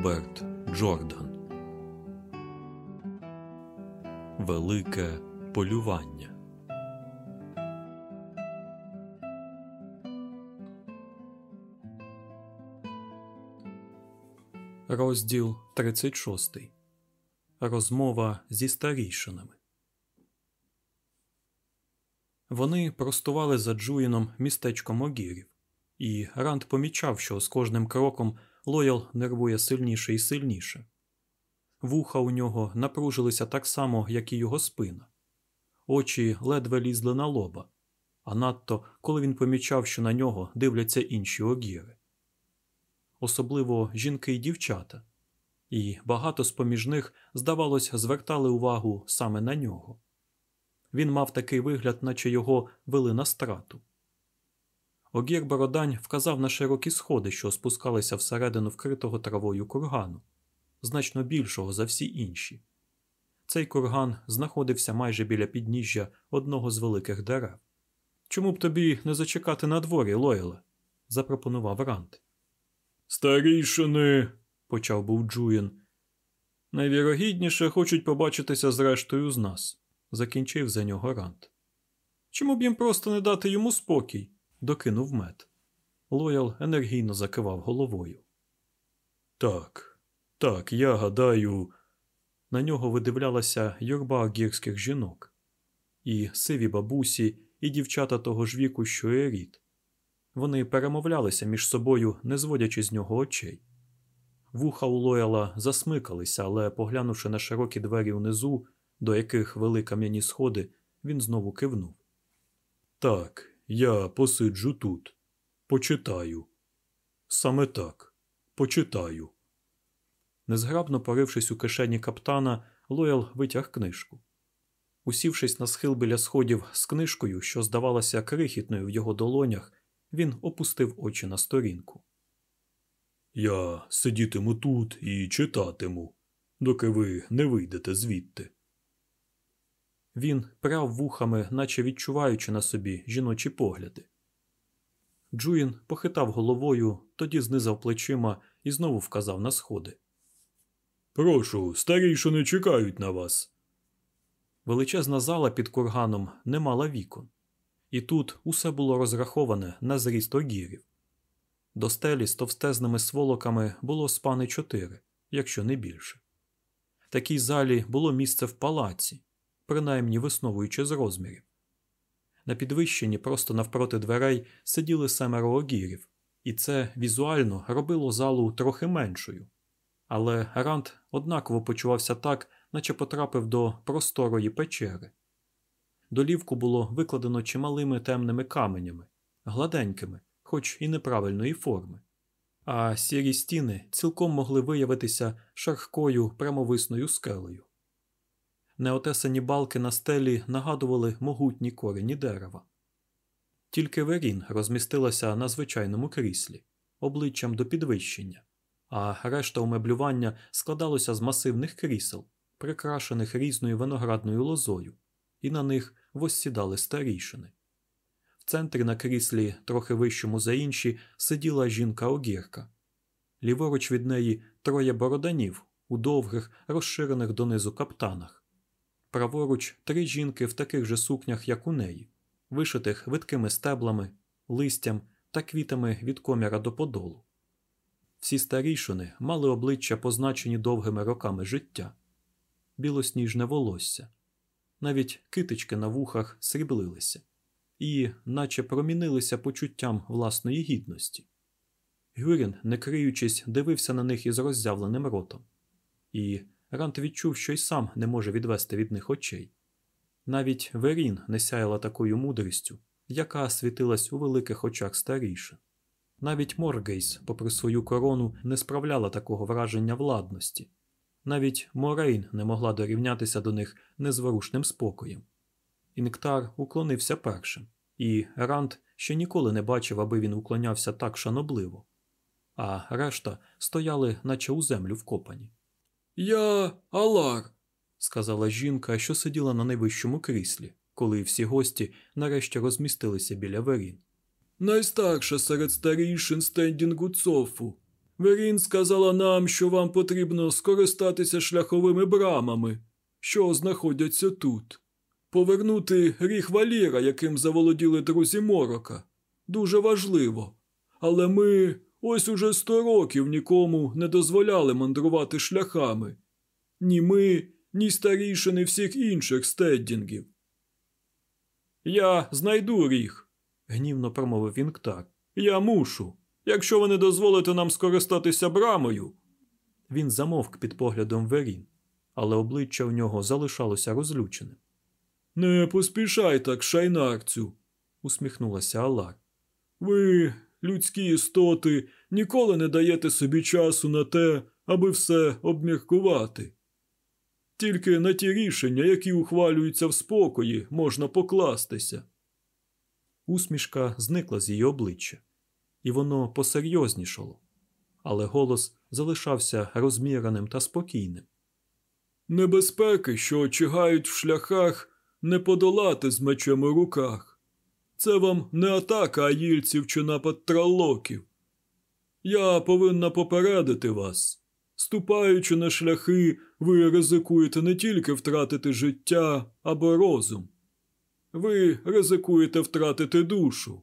Роберт Джордан Велике полювання. Розділ 36. Розмова зі старійшинами. Вони простували за Джуїном містечком Огірів, і Ранд помічав, що з кожним кроком Лоял нервує сильніше і сильніше. Вуха у нього напружилися так само, як і його спина. Очі ледве лізли на лоба, а надто коли він помічав, що на нього дивляться інші огіри. Особливо жінки і дівчата, і багато з поміж них, здавалось, звертали увагу саме на нього. Він мав такий вигляд, наче його вели на страту. Огір Бородань вказав на широкі сходи, що спускалися всередину вкритого травою кургану, значно більшого за всі інші. Цей курган знаходився майже біля підніжжя одного з великих дерев. Чому б тобі не зачекати на дворі, Лойле? запропонував Рант. Старішини, почав був Джуєн. Найвірогідніше хочуть побачитися з рештою з нас, закінчив за нього Рант. Чому б їм просто не дати йому спокій? Докинув мед. Лоял енергійно закивав головою. Так, так, я гадаю. На нього видивлялася юрба гірських жінок, і сиві бабусі, і дівчата того ж віку, що і Еріт. Вони перемовлялися між собою, не зводячи з нього очей. Вуха у Лояла засмикалися, але, поглянувши на широкі двері внизу, до яких вели кам'яні сходи, він знову кивнув. Так, я посиджу тут, почитаю. Саме так, почитаю. Незграбно порившись у кишені каптана, Лоял витяг книжку. Усівшись на схил біля сходів з книжкою, що здавалася крихітною в його долонях, він опустив очі на сторінку. Я сидітиму тут і читатиму, доки ви не вийдете звідти. Він пряв вухами, наче відчуваючи на собі жіночі погляди. Джуїн похитав головою, тоді знизав плечима і знову вказав на сходи. Прошу, старішини чекають на вас. Величезна зала під курганом не мала вікон, і тут усе було розраховане на зріст огірів. До стелі з товстезними сволоками було спани чотири, якщо не більше. Такій залі було місце в палаці, принаймні висновуючи з розмірів. На підвищенні, просто навпроти дверей, сиділи семеро огірів, і це візуально робило залу трохи меншою. Але Рант однаково почувався так, наче потрапив до просторої печери. Долівку було викладено чималими темними каменями, гладенькими, хоч і неправильної форми, а сірі стіни цілком могли виявитися шархкою прямовисною скелею. Неотесані балки на стелі нагадували могутні корені дерева. Тільки Верін розмістилася на звичайному кріслі, обличчям до підвищення, а решта умеблювання складалося з масивних крісел, прикрашених різною виноградною лозою, і на них воссідали старішини. В центрі на кріслі, трохи вищому за інші, сиділа жінка огірка. Ліворуч від неї троє бороданів у довгих, розширених донизу каптанах. Праворуч три жінки в таких же сукнях, як у неї, вишитих видкими стеблами, листям та квітами від коміра до подолу. Всі старішини мали обличчя, позначені довгими роками життя, білосніжне волосся, навіть китички на вухах сріблилися і, наче промінилися почуттям власної гідності. Гюрін, не криючись, дивився на них із роззявленим ротом. І Рант відчув, що й сам не може відвести від них очей. Навіть Верін не сяяла такою мудрістю, яка світилась у великих очах старіше. Навіть Моргейс, попри свою корону, не справляла такого враження владності. Навіть Морейн не могла дорівнятися до них незворушним спокоєм. Інктар уклонився першим, і Рант ще ніколи не бачив, аби він уклонявся так шанобливо, а решта стояли, наче у землю вкопані. Я Алар, сказала жінка, що сиділа на найвищому кріслі, коли всі гості нарешті розмістилися біля верін. Найстарша серед старішин стендінгу Цофу. Верін сказала нам, що вам потрібно скористатися шляховими брамами, що знаходяться тут, повернути ріг валіра, яким заволоділи друзі морока. Дуже важливо. Але ми ось уже сто років нікому не дозволяли мандрувати шляхами. Ні ми, ні старішини всіх інших стеддінгів. Я знайду ріг, гнівно промовив Інктар. Я мушу. Якщо ви не дозволите нам скористатися брамою. Він замовк під поглядом Верін, але обличчя в нього залишалося розлюченим. Не поспішай так, шайнарцю, усміхнулася Алар. Ви, людські істоти, ніколи не даєте собі часу на те, аби все обміркувати. Тільки на ті рішення, які ухвалюються в спокої, можна покластися. Усмішка зникла з її обличчя, і воно посерйознішало, але голос залишався розміреним та спокійним. Небезпеки, що очигають в шляхах, не подолати з мечем у руках. Це вам не атака аїльців чи напад тралоків. Я повинна попередити вас. Ступаючи на шляхи, ви ризикуєте не тільки втратити життя або розум. Ви ризикуєте втратити душу.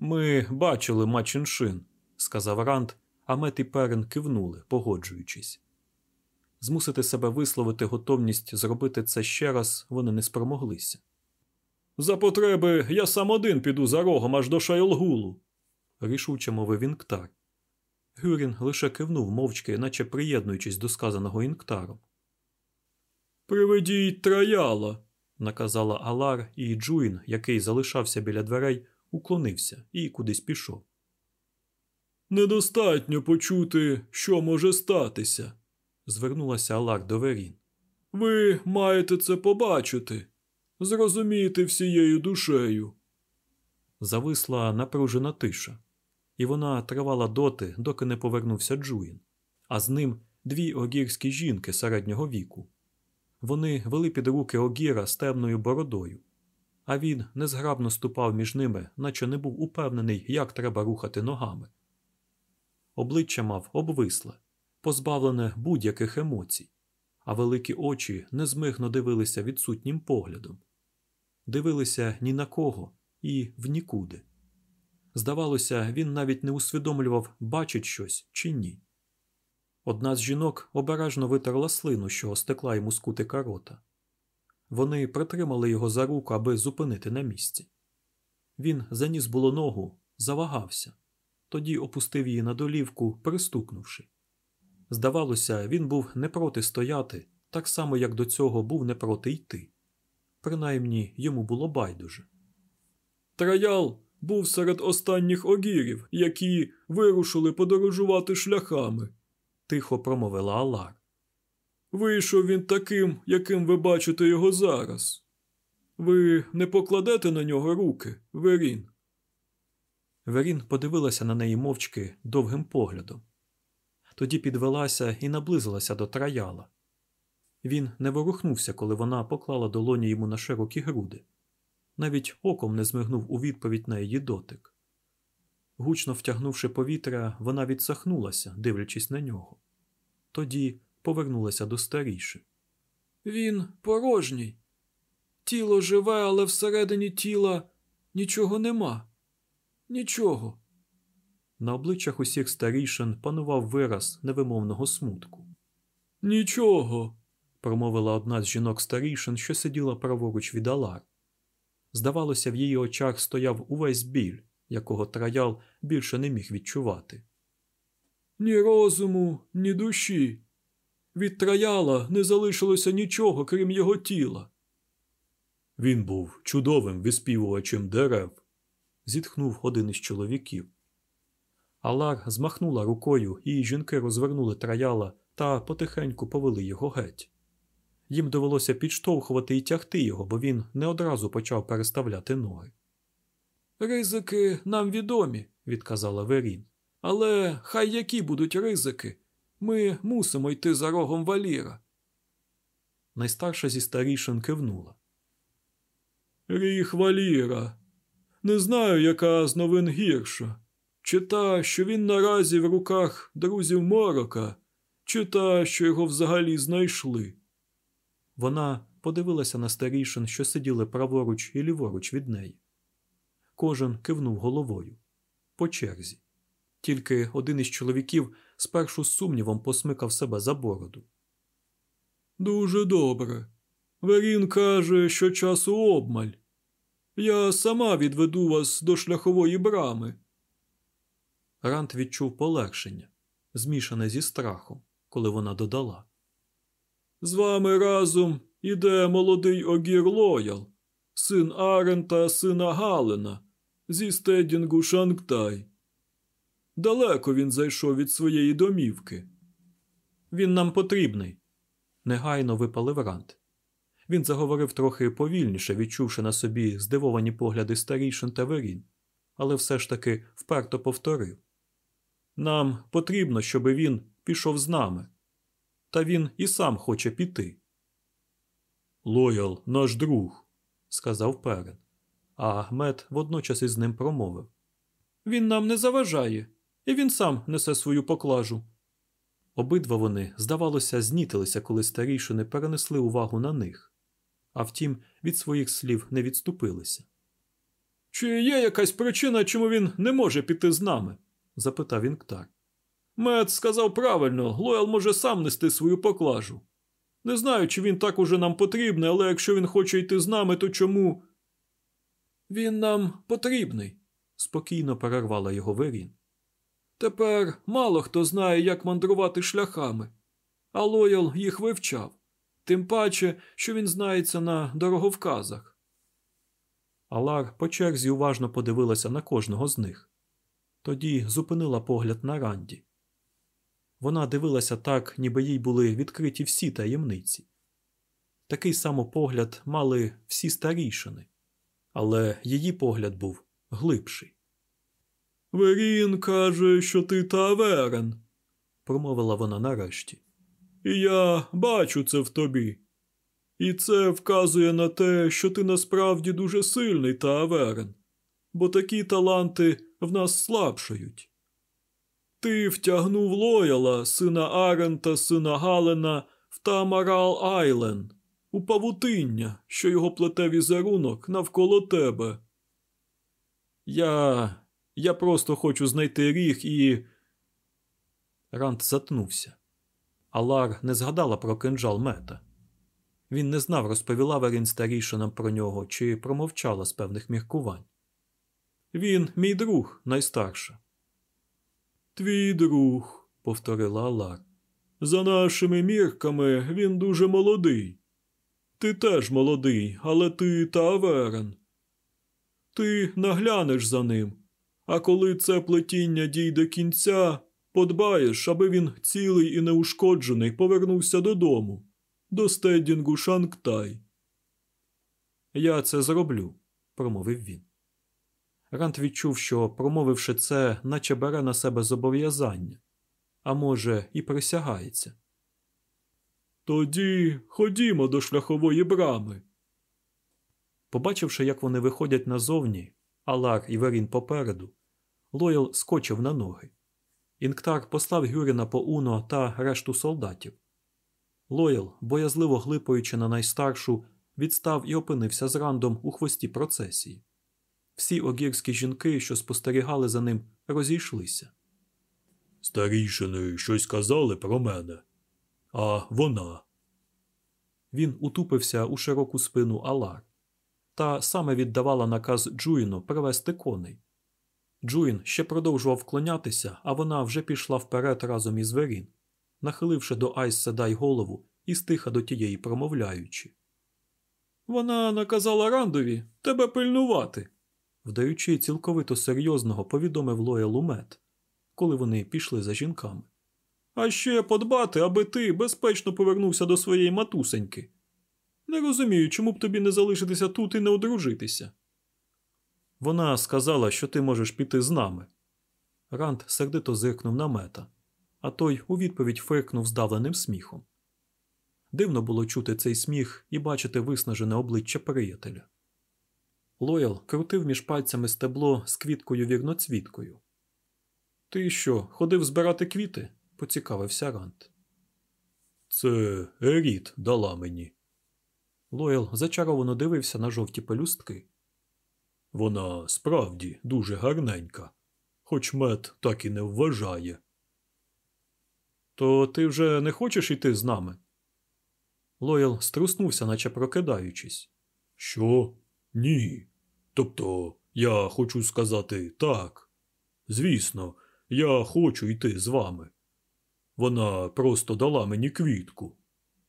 Ми бачили Мачіншин, сказав Ранд, а Мет і Перен кивнули, погоджуючись. Змусити себе висловити готовність зробити це ще раз вони не спромоглися. За потреби я сам один піду за рогом аж до Шайлгулу, рішуче мовив Інктар. Гюрін лише кивнув мовчки, наче приєднуючись до сказаного Інктаром. Приведіть траяла, наказала Алар, і Джуїн, який залишався біля дверей, уклонився і кудись пішов. Недостатньо почути, що може статися, звернулася Алар до Верін. Ви маєте це побачити, зрозуміти всією душею. Зависла напружена тиша, і вона тривала доти, доки не повернувся Джуїн, а з ним дві огірські жінки середнього віку. Вони вели під руки огіра з темною бородою, а він незграбно ступав між ними, наче не був упевнений, як треба рухати ногами. Обличчя мав обвисле, позбавлене будь-яких емоцій, а великі очі незмигно дивилися відсутнім поглядом, дивилися ні на кого і в нікуди. Здавалося, він навіть не усвідомлював, бачить щось чи ні. Одна з жінок обережно витерла слину, що стекла йому з кутика рота. Вони притримали його за руку, аби зупинити на місці. Він заніс було ногу, завагався, тоді опустив її на долівку, пристукнувши. Здавалося, він був не проти стояти, так само, як до цього був не проти йти. Принаймні йому було байдуже. Траял був серед останніх огірів, які вирушили подорожувати шляхами, тихо промовила Алар. Вийшов він таким, яким ви бачите його зараз. Ви не покладете на нього руки, Верін. Верін подивилася на неї мовчки довгим поглядом. Тоді підвелася і наблизилася до траяла. Він не ворухнувся, коли вона поклала долоні йому на широкі груди. Навіть оком не змигнув у відповідь на її дотик. Гучно втягнувши повітря, вона відсахнулася, дивлячись на нього. Тоді повернулася до старіши. Він порожній. Тіло живе, але всередині тіла нічого нема. Нічого. На обличчях усіх старішин панував вираз невимовного смутку. Нічого, промовила одна з жінок старішин, що сиділа праворуч від Алар. Здавалося, в її очах стояв увесь біль, якого траял більше не міг відчувати. Ні розуму, ні душі. Від траяла не залишилося нічого, крім його тіла. Він був чудовим виспівувачем дерев, зітхнув один із чоловіків. Алар змахнула рукою, і жінки розвернули траяла та потихеньку повели його геть. Їм довелося підштовхувати і тягти його, бо він не одразу почав переставляти ноги. Ризики нам відомі, відказала Верін. Але хай які будуть ризики. Ми мусимо йти за рогом валіра. Найстарша зі старішин кивнула. Ріг валіра. Не знаю, яка з новин гірша. Чи та, що він наразі в руках друзів морока, чи та, що його взагалі знайшли? Вона подивилася на старішин, що сиділи праворуч і ліворуч від неї. Кожен кивнув головою по черзі. Тільки один із чоловіків спершу з сумнівом посмикав себе за бороду. Дуже добре. Верін каже, що часу обмаль. Я сама відведу вас до шляхової брами. Рант відчув полегшення, змішане зі страхом, коли вона додала. З вами разом іде молодий Огір Лоял, син Арента, сина Галена, зі стедінгу Шангтай. Далеко він зайшов від своєї домівки. Він нам потрібний. Негайно випалив Рант. Він заговорив трохи повільніше, відчувши на собі здивовані погляди старішин та верін, але все ж таки вперто повторив Нам потрібно, щоб він пішов з нами. Та він і сам хоче піти. Лоял, наш друг, сказав Перен, а Ахмед водночас із ним промовив Він нам не заважає, і він сам несе свою поклажу. Обидва вони, здавалося, знітилися, коли старішини перенесли увагу на них, а втім, від своїх слів не відступилися. Чи є якась причина, чому він не може піти з нами? запитав Інктар. Мед сказав правильно, Лоял може сам нести свою поклажу. Не знаю, чи він так уже нам потрібний, але якщо він хоче йти з нами, то чому? Він нам потрібний, спокійно перервала його Верін. Тепер мало хто знає, як мандрувати шляхами, а Лоял їх вивчав, тим паче, що він знається на дороговказах. Алар по черзі уважно подивилася на кожного з них. Тоді зупинила погляд на Ранді. Вона дивилася так, ніби їй були відкриті всі таємниці. Такий самопогляд мали всі старішини, але її погляд був глибший. Верін каже, що ти таверен, промовила вона нарешті. І я бачу це в тобі. І це вказує на те, що ти насправді дуже сильний таверен, бо такі таланти в нас слабшають. Ти втягнув Лояла, сина Арента, сина Галена, в Тамарал Айленд, у павутиння, що його плете візерунок навколо тебе. Я. Я просто хочу знайти ріг і. Рант затнувся. Алар не згадала про кинджал мета. Він не знав, розповіла Верін старішинам про нього чи промовчала з певних міркувань. Він, мій друг, найстарша. Твій друг, повторила Алар. За нашими мірками він дуже молодий. Ти теж молодий, але ти таверен. Ти наглянеш за ним, а коли це плетіння дійде кінця, подбаєш, аби він цілий і неушкоджений повернувся додому, до стедінгу Шангтай. Я це зроблю, промовив він. Рант відчув, що, промовивши це, наче бере на себе зобов'язання, а може, і присягається. Тоді ходімо до шляхової брами. Побачивши, як вони виходять назовні, Алар і Верін попереду, Лоял скочив на ноги. Інктар послав Гюріна по Уно та решту солдатів. Лоял, боязливо глипаючи на найстаршу, відстав і опинився з рандом у хвості процесії. Всі огірські жінки, що спостерігали за ним, розійшлися. Старішини щось казали про мене, а вона. Він утупився у широку спину Алар, та саме віддавала наказ Джуїну привести коней. Джуїн ще продовжував вклонятися, а вона вже пішла вперед разом із Верін, нахиливши до Айс Седай голову і стиха до тієї промовляючи. Вона наказала Рандові тебе пильнувати вдаючи цілковито серйозного, повідомив Лоялу Мет, коли вони пішли за жінками. А ще подбати, аби ти безпечно повернувся до своєї матусеньки. Не розумію, чому б тобі не залишитися тут і не одружитися. Вона сказала, що ти можеш піти з нами. Ранд сердито зиркнув на мета, а той у відповідь фиркнув здавленим сміхом. Дивно було чути цей сміх і бачити виснажене обличчя приятеля. Лоял крутив між пальцями стебло з квіткою вірноцвіткою. Ти що, ходив збирати квіти? поцікавився Рант. Це Еріт дала мені. Лойл зачаровано дивився на жовті пелюстки. Вона справді дуже гарненька, хоч мед так і не вважає. То ти вже не хочеш йти з нами? Лойл струснувся, наче прокидаючись. Що? Ні. Тобто, я хочу сказати так. Звісно, я хочу йти з вами. Вона просто дала мені квітку.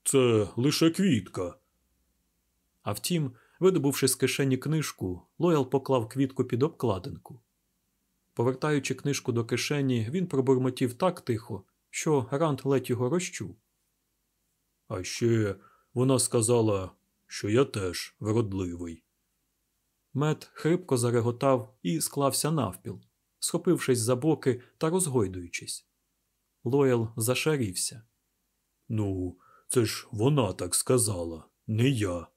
Це лише квітка. А втім, видобувши з кишені книжку, Лоял поклав квітку під обкладинку. Повертаючи книжку до кишені, він пробурмотів так тихо, що Рант ледь його розчув. А ще вона сказала, що я теж вродливий. Мед хрипко зареготав і склався навпіл, схопившись за боки та розгойдуючись. Лоял зашарівся. Ну, це ж вона так сказала, не я.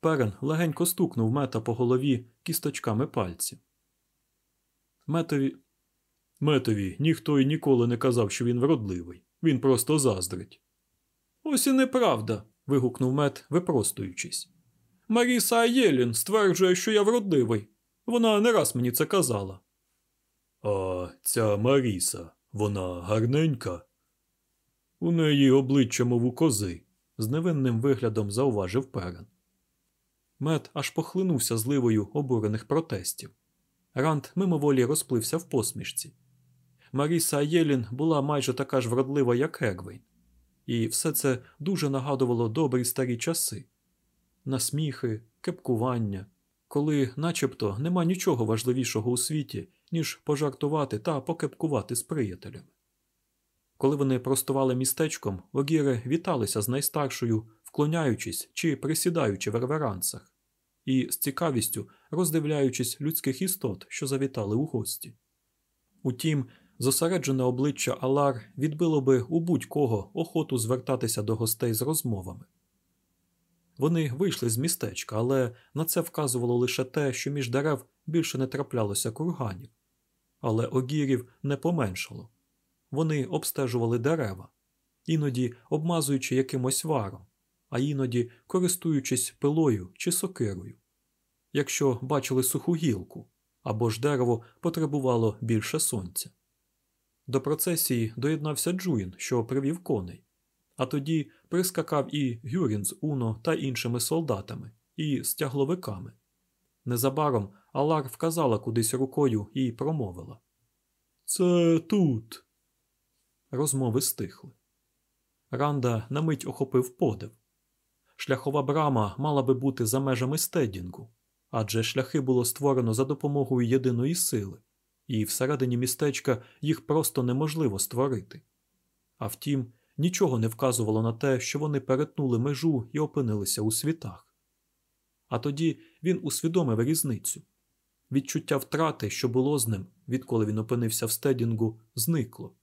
Перен легенько стукнув мета по голові кісточками пальців. Метові Метові ніхто і ніколи не казав, що він вродливий. Він просто заздрить. Ось і неправда. вигукнув мет, випростуючись. Маріса Аєлін стверджує, що я вродливий. Вона не раз мені це казала. А ця Маріса, вона гарненька. У неї обличчя, мов у кози, з невинним виглядом зауважив перен. Мед аж похлинувся зливою обурених протестів. Рант мимоволі розплився в посмішці. Маріса Аєлін була майже така ж вродлива, як Егвейн. І все це дуже нагадувало добрі старі часи насміхи, кепкування, коли начебто нема нічого важливішого у світі, ніж пожартувати та покепкувати з приятелями. Коли вони простували містечком, огіри віталися з найстаршою, вклоняючись чи присідаючи в реверансах, і з цікавістю роздивляючись людських істот, що завітали у гості. Утім, зосереджене обличчя Алар відбило би у будь-кого охоту звертатися до гостей з розмовами. Вони вийшли з містечка, але на це вказувало лише те, що між дерев більше не траплялося курганів. Але огірів не поменшало. Вони обстежували дерева, іноді обмазуючи якимось варом, а іноді користуючись пилою чи сокирою. Якщо бачили суху гілку або ж дерево потребувало більше сонця. До процесії доєднався Джуїн, що привів коней, а тоді прискакав і Гюрін з Уно та іншими солдатами, і стягловиками. Незабаром Алар вказала кудись рукою і промовила Це тут. Розмови стихли. Ранда на мить охопив подив. Шляхова брама мала би бути за межами стедінгу, адже шляхи було створено за допомогою єдиної сили, і всередині містечка їх просто неможливо створити. А втім, нічого не вказувало на те, що вони перетнули межу і опинилися у світах. А тоді він усвідомив різницю. Відчуття втрати, що було з ним, відколи він опинився в стедінгу, зникло.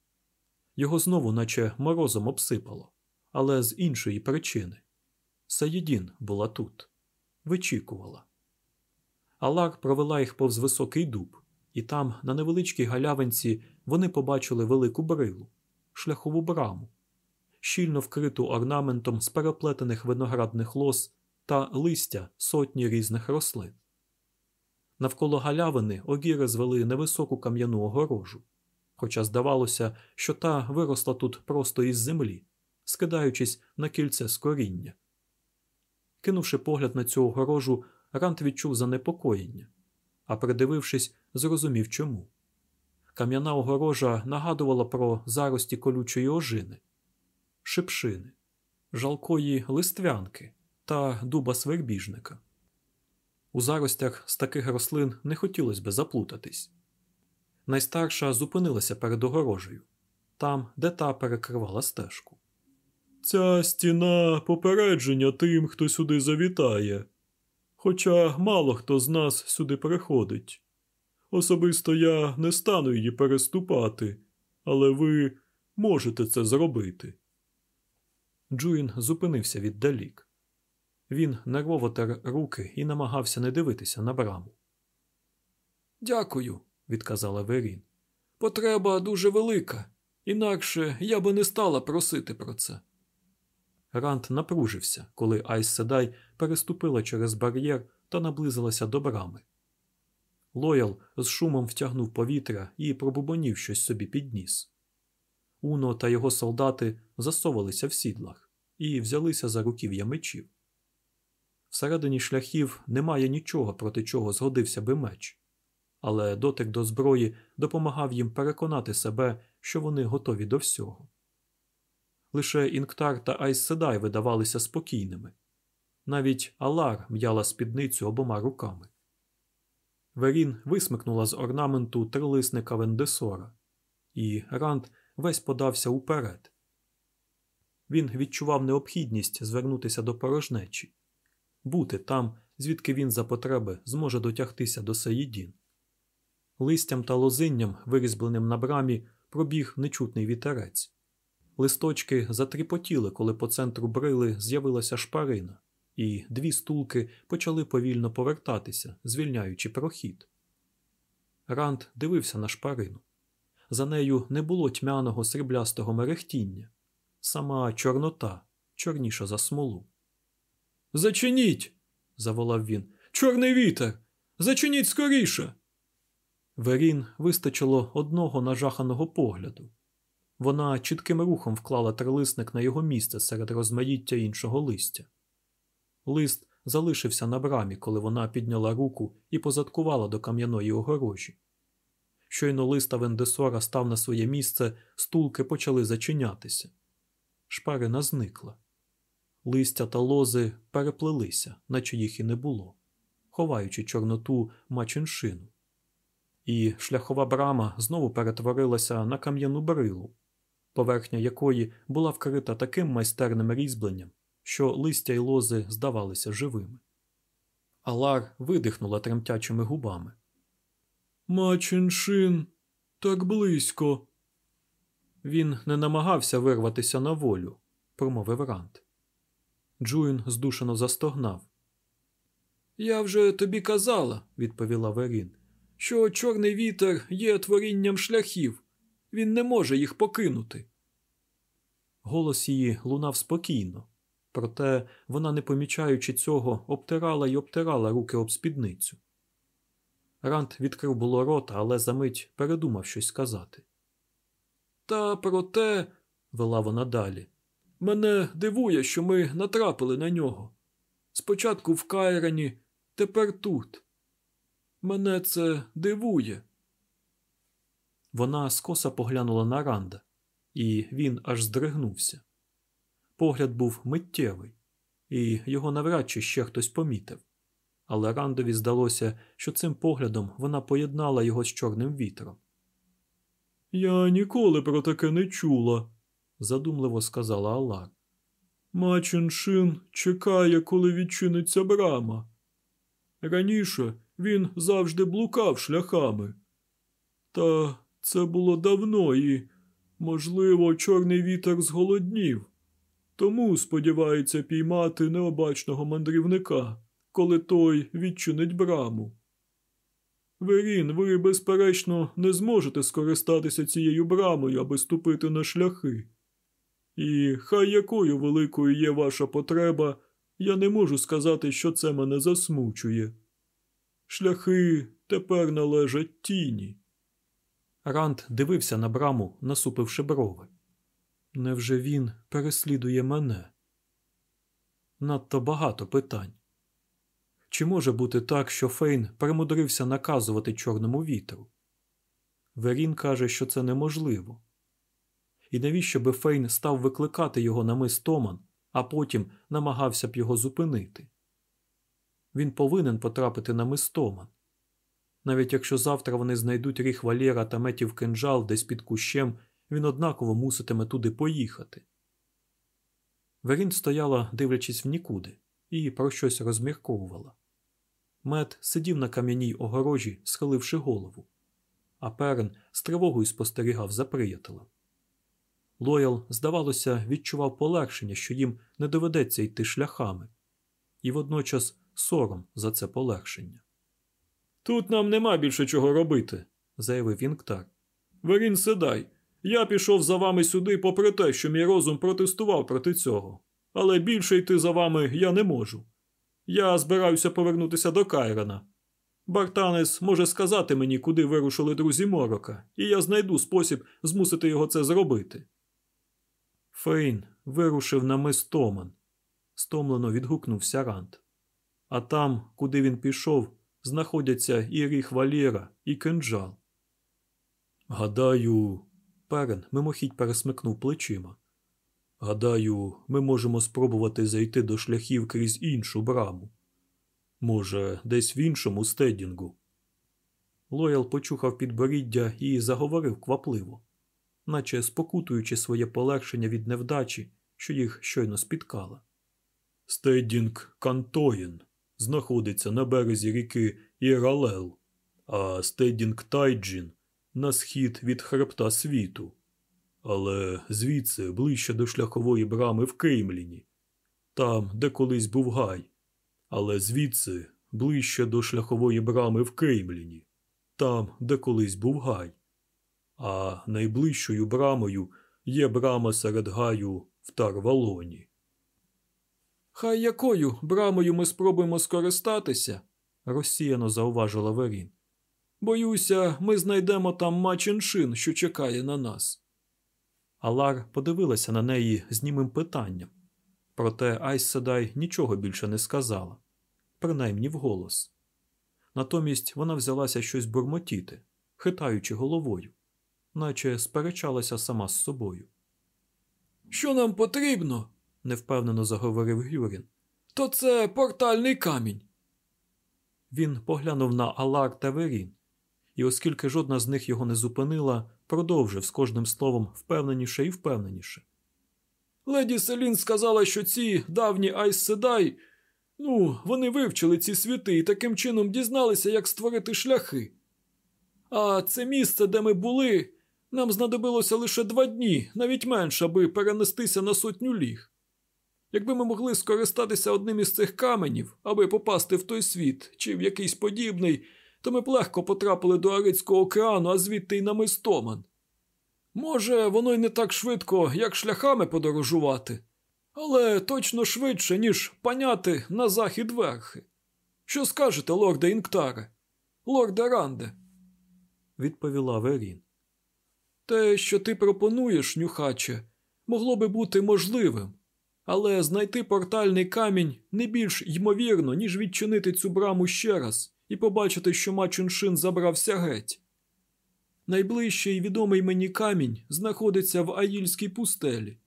Його знову, наче морозом обсипало, але з іншої причини. Саєдін була тут, вичікувала. Алар провела їх повз високий дуб, і там, на невеличкій галявинці, вони побачили велику брилу, шляхову браму, щільно вкриту орнаментом з переплетених виноградних лос та листя сотні різних рослин. Навколо галявини огіри звели невисоку кам'яну огорожу, хоча здавалося, що та виросла тут просто із землі, скидаючись на кільце з коріння. Кинувши погляд на цю огорожу, Рант відчув занепокоєння, а придивившись, зрозумів чому. Кам'яна огорожа нагадувала про зарості колючої ожини, шипшини, жалкої листвянки та дуба свербіжника. У заростях з таких рослин не хотілося би заплутатись. Найстарша зупинилася перед огорожею, там, де та перекривала стежку. Ця стіна попередження тим, хто сюди завітає. Хоча мало хто з нас сюди приходить. Особисто я не стану її переступати, але ви можете це зробити. Джуїн зупинився віддалік. Він нервово тер руки і намагався не дивитися на браму. Дякую, відказала Верін. Потреба дуже велика, інакше я би не стала просити про це. Рант напружився, коли Айс Седай переступила через бар'єр та наблизилася до брами. Лоял з шумом втягнув повітря і пробубонів щось собі під ніс. Уно та його солдати засовалися в сідлах і взялися за руків'я мечів. Всередині шляхів немає нічого, проти чого згодився би меч, але дотик до зброї допомагав їм переконати себе, що вони готові до всього. Лише Інктар та Айсседай видавалися спокійними. Навіть Алар м'яла спідницю обома руками. Верін висмикнула з орнаменту трилисника Вендесора, і Ранд весь подався уперед. Він відчував необхідність звернутися до порожнечі, бути там, звідки він за потреби зможе дотягтися до Саїдін. Листям та лозинням, вирізбленим на брамі, пробіг нечутний вітерець. Листочки затріпотіли, коли по центру брили з'явилася шпарина, і дві стулки почали повільно повертатися, звільняючи прохід. Ранд дивився на шпарину. За нею не було тьмяного сріблястого мерехтіння, сама чорнота, чорніша за смолу. Зачиніть. заволав він. Чорний вітер. Зачиніть скоріше. Верін вистачило одного нажаханого погляду. Вона чітким рухом вклала трилисник на його місце серед розмаїття іншого листя. Лист залишився на брамі, коли вона підняла руку і позадкувала до кам'яної огорожі. Щойно листа Вендесора став на своє місце, стулки почали зачинятися. Шпарина зникла. Листя та лози переплелися, наче їх і не було, ховаючи чорноту мачиншину. І шляхова брама знову перетворилася на кам'яну брилу, поверхня якої була вкрита таким майстерним різьбленням, що листя й лози здавалися живими. Алар видихнула тремтячими губами. Маченшин, так близько. Він не намагався вирватися на волю, промовив Рант. Джуїн здушено застогнав. Я вже тобі казала, відповіла Верін, що чорний вітер є творінням шляхів, він не може їх покинути. Голос її лунав спокійно, проте вона, не помічаючи цього, обтирала й обтирала руки об спідницю. Рант відкрив було рота, але за мить передумав щось сказати. Та проте, вела вона далі, мене дивує, що ми натрапили на нього. Спочатку в Кайрані, тепер тут. Мене це дивує. Вона скоса поглянула на Ранда, і він аж здригнувся. Погляд був миттєвий, і його навряд чи ще хтось помітив. Але Рандові здалося, що цим поглядом вона поєднала його з чорним вітром. Я ніколи про таке не чула, задумливо сказала Алар. Маченшин чекає, коли відчиниться брама. Раніше він завжди блукав шляхами. Та це було давно і, можливо, чорний вітер зголоднів, тому сподівається піймати необачного мандрівника, коли той відчинить браму. Верін, ви, безперечно, не зможете скористатися цією брамою, аби ступити на шляхи. І хай якою великою є ваша потреба, я не можу сказати, що це мене засмучує. Шляхи тепер належать тіні. Ранд дивився на браму, насупивши брови. Невже він переслідує мене? Надто багато питань. Чи може бути так, що Фейн примудрився наказувати чорному вітру? Верін каже, що це неможливо. І навіщо би Фейн став викликати його на мис Томан, а потім намагався б його зупинити? Він повинен потрапити на мис Томан. Навіть якщо завтра вони знайдуть ріг Валєра та метів кинджал десь під кущем, він однаково муситиме туди поїхати. Верін стояла, дивлячись в нікуди, і про щось розмірковувала. Мед сидів на кам'яній огорожі, схиливши голову, а перен з тривогою спостерігав за приятелем. Лоял, здавалося, відчував полегшення, що їм не доведеться йти шляхами, і водночас сором за це полегшення. Тут нам нема більше чого робити, заявив Інктар. Верін Седай, я пішов за вами сюди попри те, що мій розум протестував проти цього. Але більше йти за вами я не можу. Я збираюся повернутися до Кайрана. Бартанес може сказати мені, куди вирушили друзі Морока, і я знайду спосіб змусити його це зробити. Фейн вирушив на мис Томан. Стомлено відгукнувся Рант. А там, куди він пішов, знаходяться і ріг Валєра, і кинджал. Гадаю, перен мимохідь пересмикнув плечима. Гадаю, ми можемо спробувати зайти до шляхів крізь іншу браму. Може, десь в іншому стедінгу. Лоял почухав підборіддя і заговорив квапливо, наче спокутуючи своє полегшення від невдачі, що їх щойно спіткала. Стедінг Кантоїн знаходиться на березі ріки Іралел, а Стедінг Тайджін на схід від хребта світу. Але звідси ближче до шляхової брами в Кеймліні, там, де колись був гай, але звідси ближче до шляхової брами в Кеймліні, там, де колись був гай. А найближчою брамою є брама серед гаю в Тарвалоні. Хай якою брамою ми спробуємо скористатися, розсіяно зауважила Верін. Боюся, ми знайдемо там Мачіншин, що чекає на нас. Алар подивилася на неї з німим питанням. Проте Айс Седай нічого більше не сказала, принаймні вголос. Натомість вона взялася щось бурмотіти, хитаючи головою, наче сперечалася сама з собою. Що нам потрібно? невпевнено заговорив Гюрін. То це портальний камінь. Він поглянув на Алар та Верін, і, оскільки жодна з них його не зупинила, продовжив з кожним словом впевненіше і впевненіше. Леді Селін сказала, що ці давні Айс Седай, ну, вони вивчили ці світи і таким чином дізналися, як створити шляхи. А це місце, де ми були, нам знадобилося лише два дні, навіть менше, аби перенестися на сотню ліг. Якби ми могли скористатися одним із цих каменів, аби попасти в той світ чи в якийсь подібний, то ми б легко потрапили до Арицького океану, а звідти й на Мистоман. Може, воно й не так швидко, як шляхами подорожувати, але точно швидше, ніж паняти на захід верхи. Що скажете, лорде Інктаре? Лорде Ранде? відповіла Верін. Те, що ти пропонуєш, нюхаче, могло би бути можливим, але знайти портальний камінь не більш ймовірно, ніж відчинити цю браму ще раз і побачити, що Мачуншин забрався геть. Найближчий відомий мені камінь знаходиться в Аїльській пустелі.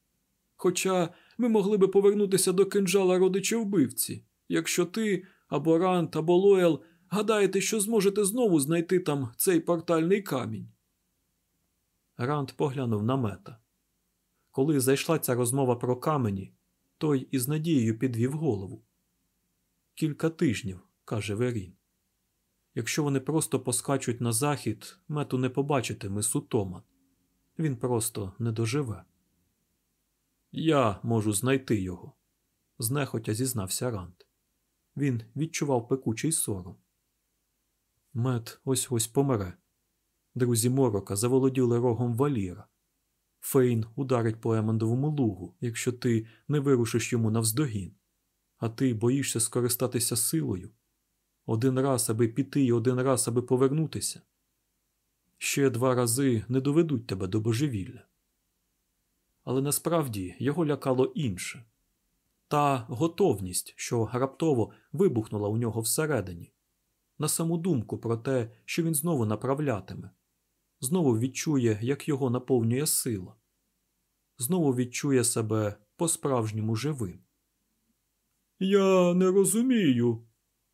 Хоча ми могли би повернутися до кинджала родича вбивці, якщо ти або Рант, або Лоел гадаєте, що зможете знову знайти там цей портальний камінь. Ранд поглянув на мета. Коли зайшла ця розмова про камені, той із надією підвів голову. Кілька тижнів, каже Верін. Якщо вони просто поскачуть на захід, мету не побачити мису Тома. Він просто не доживе. Я можу знайти його, знехотя зізнався Рант. Він відчував пекучий сором. Мет ось ось помре. Друзі Морока заволоділи рогом валіра. Фейн ударить по Емондовому лугу, якщо ти не вирушиш йому навздогін, а ти боїшся скористатися силою. Один раз, аби піти, і один раз, аби повернутися. Ще два рази не доведуть тебе до божевілля. Але насправді його лякало інше та готовність, що раптово вибухнула у нього всередині, на саму думку про те, що він знову направлятиме, знову відчує, як його наповнює сила, знову відчує себе по-справжньому живим. Я не розумію,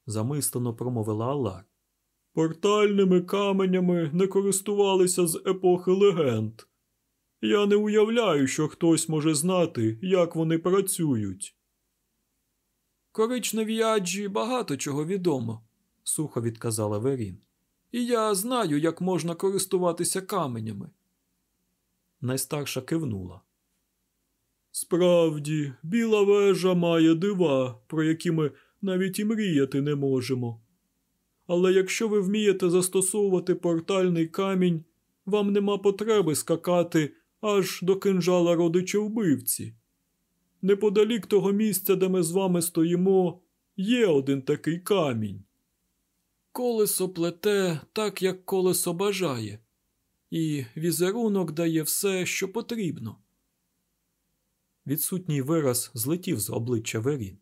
замислено промовила Алар. Портальними каменями не користувалися з епохи легенд. Я не уявляю, що хтось може знати, як вони працюють. Коричневій аджі багато чого відомо, сухо відказала Верін. І я знаю, як можна користуватися каменями. Найстарша кивнула. Справді, біла вежа має дива, про які ми навіть і мріяти не можемо. Але якщо ви вмієте застосовувати портальний камінь, вам нема потреби скакати аж до кинжала родича вбивці. Неподалік того місця, де ми з вами стоїмо, є один такий камінь. Колесо плете так, як колесо бажає, і візерунок дає все, що потрібно. Відсутній вираз злетів з обличчя Верін.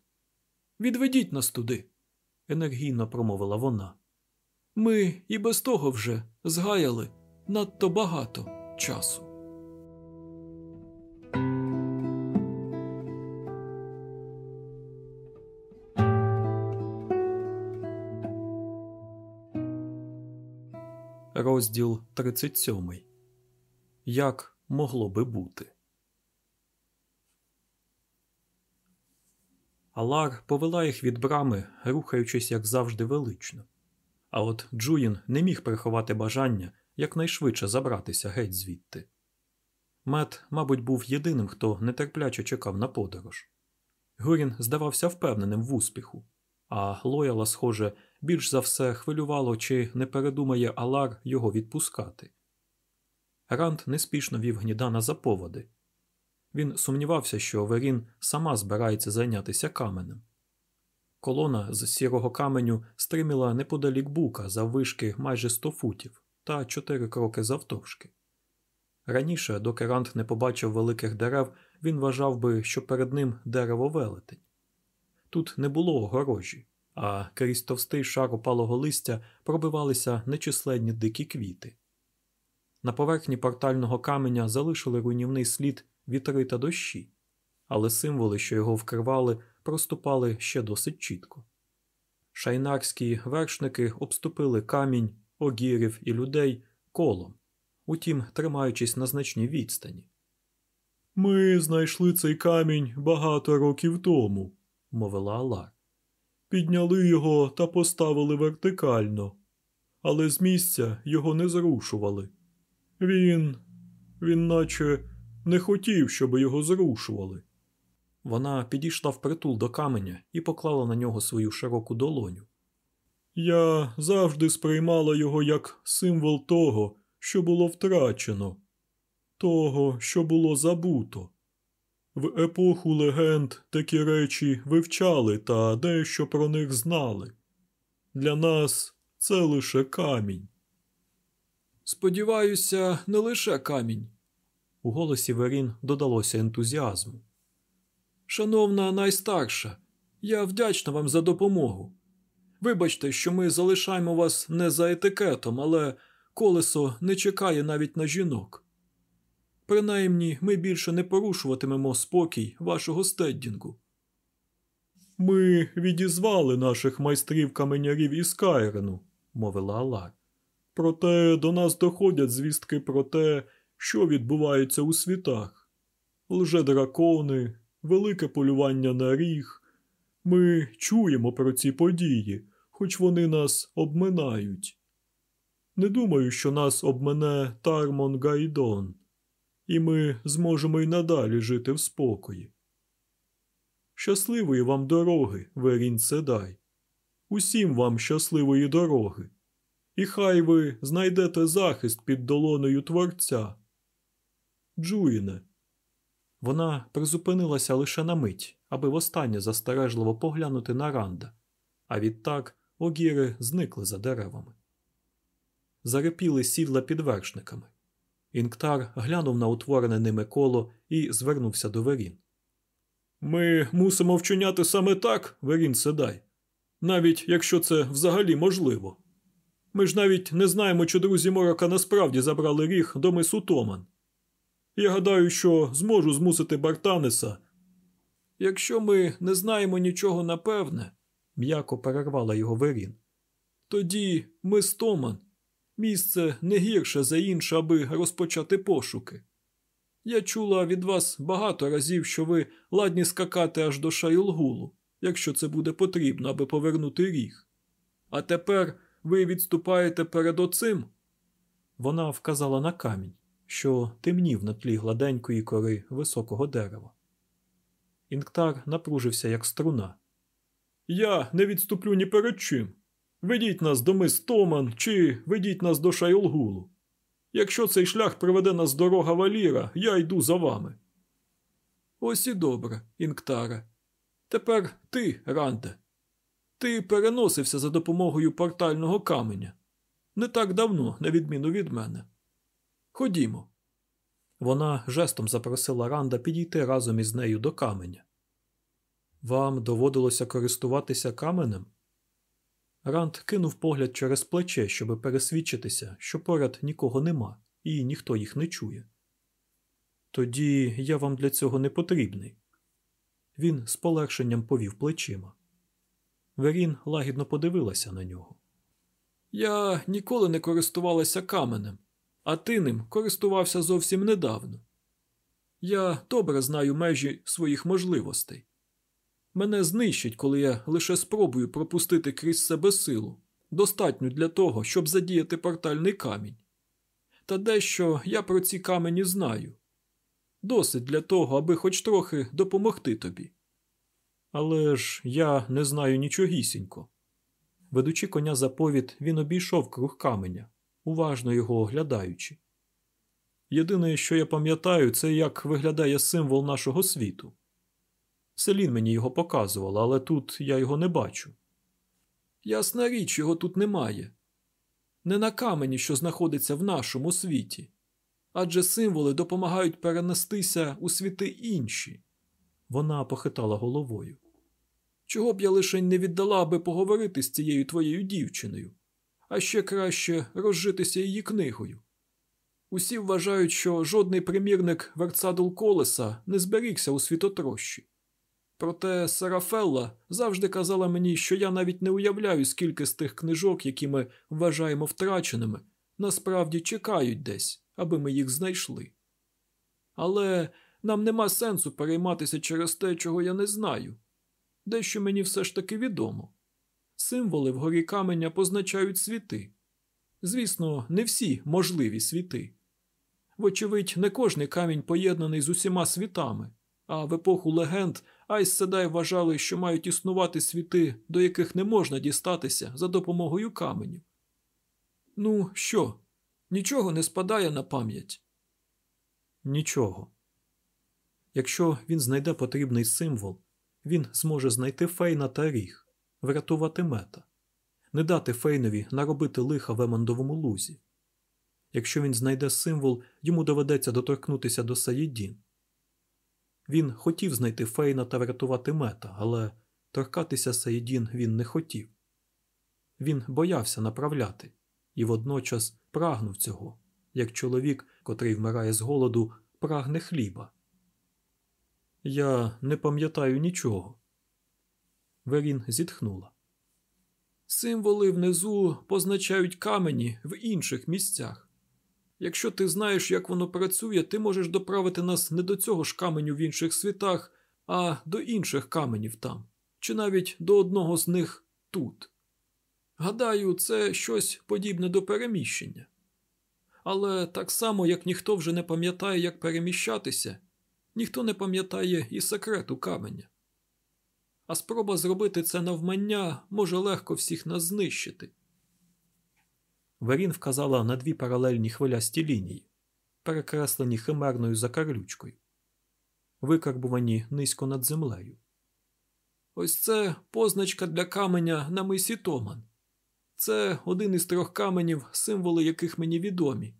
Відведіть нас туди, енергійно промовила вона. Ми і без того вже згаяли надто багато часу. Розділ 37. Як могло би бути? Алар повела їх від брами, рухаючись, як завжди, велично. А от Джуїн не міг приховати бажання якнайшвидше забратися геть звідти. Мет, мабуть, був єдиним, хто нетерпляче чекав на подорож. Гурін здавався впевненим в успіху, а Лояла, схоже, більш за все хвилювало, чи не передумає Алар його відпускати. Ранд неспішно вів гнідана за поводи. Він сумнівався, що Верін сама збирається зайнятися каменем. Колона з сірого каменю стриміла неподалік бука за вишки майже сто футів та чотири кроки завтовшки. Раніше, доки Ранд не побачив великих дерев, він вважав би, що перед ним дерево велетень. Тут не було огорожі, а крізь товстий шар опалого листя пробивалися нечисленні дикі квіти. На поверхні портального каменя залишили руйнівний слід вітри та дощі, але символи, що його вкривали, проступали ще досить чітко. Шайнарські вершники обступили камінь, огірів і людей колом, утім, тримаючись на значній відстані. Ми знайшли цей камінь багато років тому, мовила Алар. Підняли його та поставили вертикально, але з місця його не зрушували. Він, він наче не хотів, щоб його зрушували. Вона підійшла впритул до каменя і поклала на нього свою широку долоню. Я завжди сприймала його як символ того, що було втрачено, того, що було забуто. В епоху легенд такі речі вивчали та дещо про них знали. Для нас це лише камінь. Сподіваюся, не лише камінь. У голосі Верін додалося ентузіазму. Шановна найстарша, я вдячна вам за допомогу. Вибачте, що ми залишаємо вас не за етикетом, але колесо не чекає навіть на жінок. Принаймні, ми більше не порушуватимемо спокій вашого стеддінгу. Ми відізвали наших майстрів каменярів із Кайрену, мовила Алар. Проте до нас доходять звістки про те, що відбувається у світах. Лже-дракони, велике полювання на ріг. Ми чуємо про ці події, хоч вони нас обминають. Не думаю, що нас обмене Тармон Гайдон, і ми зможемо й надалі жити в спокої. Щасливої вам дороги, Верін Седай. Усім вам щасливої дороги. І хай ви знайдете захист під долоною Творця. Джуїне. Вона призупинилася лише на мить, аби востаннє застережливо поглянути на Ранда, а відтак огіри зникли за деревами. Зарипіли сідла під вершниками. Інктар глянув на утворене ними коло і звернувся до Верін. Ми мусимо вчиняти саме так, Верін Седай, навіть якщо це взагалі можливо. Ми ж навіть не знаємо, чи друзі Морока насправді забрали ріг до мису Томан. Я гадаю, що зможу змусити Бартанеса. Якщо ми не знаємо нічого напевне, м'яко перервала його Верін. Тоді ми з Томан. Місце не гірше за інше, аби розпочати пошуки. Я чула від вас багато разів, що ви ладні скакати аж до Шайлгулу, якщо це буде потрібно, аби повернути ріг. А тепер ви відступаєте перед оцим? Вона вказала на камінь, що темнів на тлі гладенької кори високого дерева. Інктар напружився, як струна. Я не відступлю ні перед чим. Ведіть нас до мис Томан чи ведіть нас до Шайлгулу. Якщо цей шлях приведе нас дорога валіра, я йду за вами. Ось і добре, Інктаре. Тепер ти, Ранде. Ти переносився за допомогою портального каменя. Не так давно, на відміну від мене. Ходімо. Вона жестом запросила Ранда підійти разом із нею до каменя. Вам доводилося користуватися каменем? Ранд кинув погляд через плече, щоб пересвідчитися, що поряд нікого нема і ніхто їх не чує. Тоді я вам для цього не потрібний. Він з полегшенням повів плечима. Верін лагідно подивилася на нього. Я ніколи не користувалася каменем, а ти ним користувався зовсім недавно. Я добре знаю межі своїх можливостей. Мене знищить, коли я лише спробую пропустити крізь себе силу, достатню для того, щоб задіяти портальний камінь. Та дещо я про ці камені знаю. Досить для того, аби хоч трохи допомогти тобі. Але ж я не знаю нічогісінько. Ведучи коня за повід, він обійшов круг каменя, уважно його оглядаючи. Єдине, що я пам'ятаю, це як виглядає символ нашого світу. Селін мені його показувала, але тут я його не бачу. Ясна річ, його тут немає. Не на камені, що знаходиться в нашому світі, адже символи допомагають перенестися у світи інші. Вона похитала головою. Чого б я лише не віддала, аби поговорити з цією твоєю дівчиною, а ще краще розжитися її книгою. Усі вважають, що жодний примірник Верцадул Колеса не зберігся у світотрощі. Проте Сарафелла завжди казала мені, що я навіть не уявляю, скільки з тих книжок, які ми вважаємо втраченими, насправді чекають десь, аби ми їх знайшли. Але нам нема сенсу перейматися через те, чого я не знаю. Дещо мені все ж таки відомо. Символи вгорі каменя позначають світи. Звісно, не всі можливі світи. Вочевидь, не кожний камінь поєднаний з усіма світами, а в епоху легенд Айс Седай вважали, що мають існувати світи, до яких не можна дістатися за допомогою каменів. Ну, що, нічого не спадає на пам'ять? Нічого. Якщо він знайде потрібний символ, він зможе знайти Фейна та ріг, врятувати мета, не дати Фейнові наробити лиха в Емондовому лузі. Якщо він знайде символ, йому доведеться доторкнутися до Саєдін. Він хотів знайти Фейна та врятувати мета, але торкатися Саєдін він не хотів. Він боявся направляти і водночас прагнув цього, як чоловік, котрий вмирає з голоду, прагне хліба. Я не пам'ятаю нічого. Верін зітхнула. Символи внизу позначають камені в інших місцях. Якщо ти знаєш, як воно працює, ти можеш доправити нас не до цього ж каменю в інших світах, а до інших каменів там, чи навіть до одного з них тут. Гадаю, це щось подібне до переміщення. Але так само, як ніхто вже не пам'ятає, як переміщатися, ніхто не пам'ятає і секрету каменя. А спроба зробити це навмання може легко всіх нас знищити. Верін вказала на дві паралельні хвилясті лінії, перекреслені химерною закарлючкою, викарбувані низько над землею. Ось це позначка для каменя на мисі Томан. Це один із трьох каменів, символи яких мені відомі,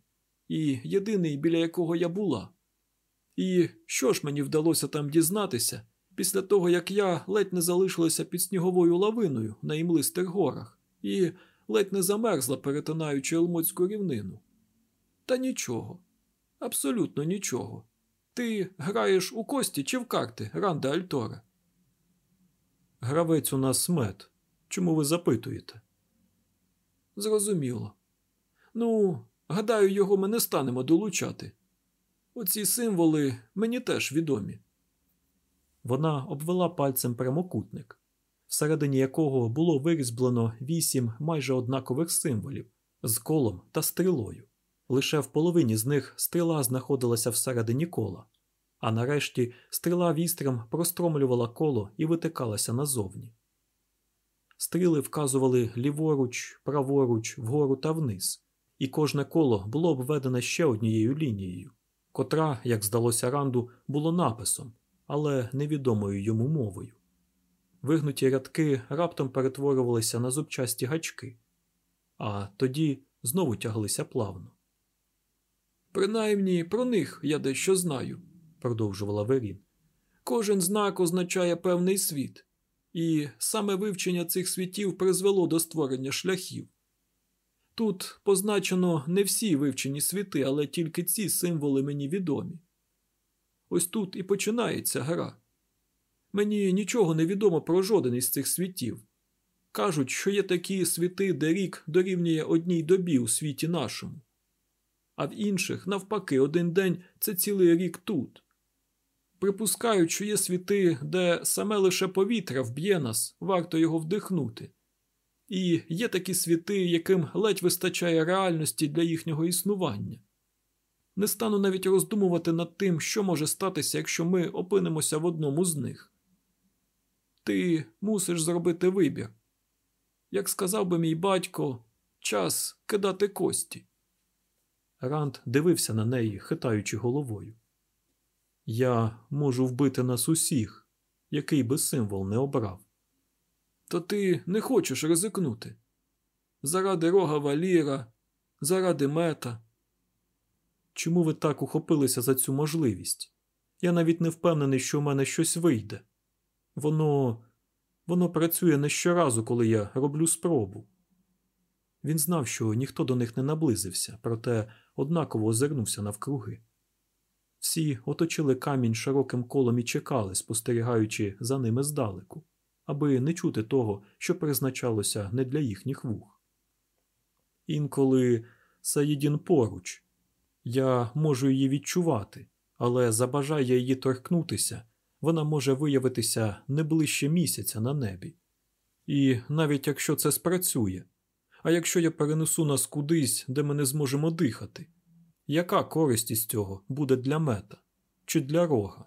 і єдиний, біля якого я була. І що ж мені вдалося там дізнатися після того, як я ледь не залишилася під сніговою лавиною на імлистих горах і ледь не замерзла, перетинаючи Елмотську рівнину? Та нічого, абсолютно нічого. Ти граєш у кості чи в карти, Ранде Альтора? Гравець у нас мед. Чому ви запитуєте? Зрозуміло. Ну, гадаю, його ми не станемо долучати. Оці символи мені теж відомі. Вона обвела пальцем прямокутник, всередині якого було вирізблено вісім майже однакових символів з колом та стрілою. Лише в половині з них стріла знаходилася всередині кола, а нарешті стріла вістрям простромлювала коло і витикалася назовні. Стріли вказували ліворуч, праворуч, вгору та вниз, і кожне коло було обведене ще однією лінією, котра, як здалося ранду, було написом, але невідомою йому мовою. Вигнуті рядки раптом перетворювалися на зубчасті гачки, а тоді знову тяглися плавно. Принаймні про них я дещо знаю, продовжувала Верін. Кожен знак означає певний світ, і саме вивчення цих світів призвело до створення шляхів. Тут позначено не всі вивчені світи, але тільки ці символи мені відомі. Ось тут і починається гра. Мені нічого не відомо про жоден із цих світів. Кажуть, що є такі світи, де рік дорівнює одній добі у світі нашому, а в інших, навпаки, один день це цілий рік тут. Припускають, що є світи, де саме лише повітря вб'є нас, варто його вдихнути. І є такі світи, яким ледь вистачає реальності для їхнього існування. Не стану навіть роздумувати над тим, що може статися, якщо ми опинимося в одному з них. Ти мусиш зробити вибір. Як сказав би мій батько, час кидати кості. Ранд дивився на неї, хитаючи головою. Я можу вбити нас усіх, який би символ не обрав. То ти не хочеш ризикнути. Заради рога валіра, заради мета. Чому ви так ухопилися за цю можливість? Я навіть не впевнений, що в мене щось вийде. Воно воно працює не щоразу, коли я роблю спробу. Він знав, що ніхто до них не наблизився, проте однаково озирнувся навкруги. Всі оточили камінь широким колом і чекали, спостерігаючи за ними здалеку, аби не чути того, що призначалося не для їхніх вух. Інколи Саїдін поруч. Я можу її відчувати, але забажає її торкнутися, вона може виявитися не ближче місяця на небі. І навіть якщо це спрацює, а якщо я перенесу нас кудись, де ми не зможемо дихати, яка користь із цього буде для мета чи для рога?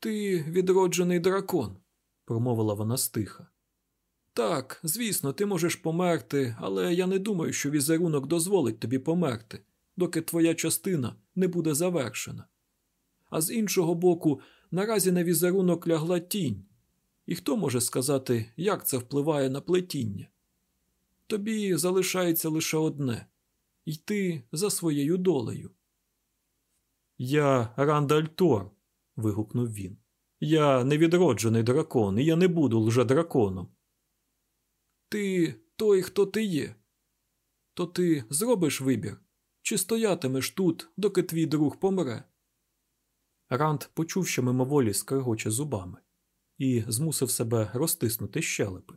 Ти відроджений дракон, промовила вона стиха. Так, звісно, ти можеш померти, але я не думаю, що візерунок дозволить тобі померти, доки твоя частина не буде завершена. А з іншого боку, наразі на візерунок лягла тінь, і хто може сказати, як це впливає на плетіння? Тобі залишається лише одне йти за своєю долею. Я Рандаль Тор, вигукнув він. Я невідроджений дракон, і я не буду лжедраконом. Ти той, хто ти є. То ти зробиш вибір, чи стоятимеш тут, доки твій друг помре? Ранд почув, що мимоволі скригоче зубами, і змусив себе розтиснути щелепи.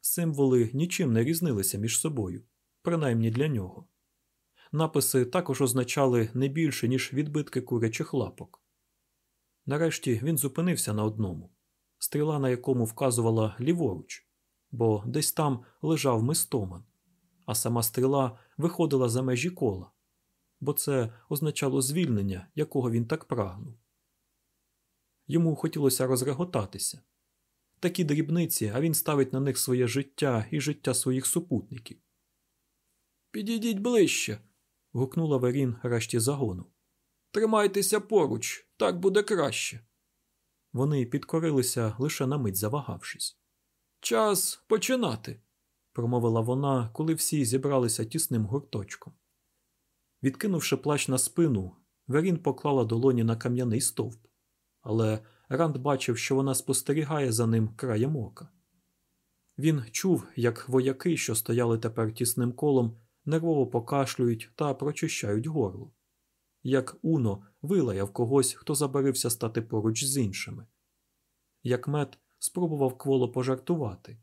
Символи нічим не різнилися між собою, принаймні для нього. Написи також означали не більше, ніж відбитки курячих лапок. Нарешті він зупинився на одному, стріла на якому вказувала ліворуч, бо десь там лежав мистоман, а сама стріла виходила за межі кола, бо це означало звільнення, якого він так прагнув. Йому хотілося розреготатися. Такі дрібниці, а він ставить на них своє життя і життя своїх супутників. Підійдіть ближче. гукнула Верін решті загону. Тримайтеся поруч, так буде краще. Вони підкорилися лише на мить завагавшись. Час починати, промовила вона, коли всі зібралися тісним гурточком. Відкинувши плащ на спину, Верін поклала долоні на кам'яний стовп, але Ранд бачив, що вона спостерігає за ним краєм ока. Він чув, як вояки, що стояли тепер тісним колом, нервово покашлюють та прочищають горло, як Уно вилаяв когось, хто забарився стати поруч з іншими, як мед спробував кволо пожартувати,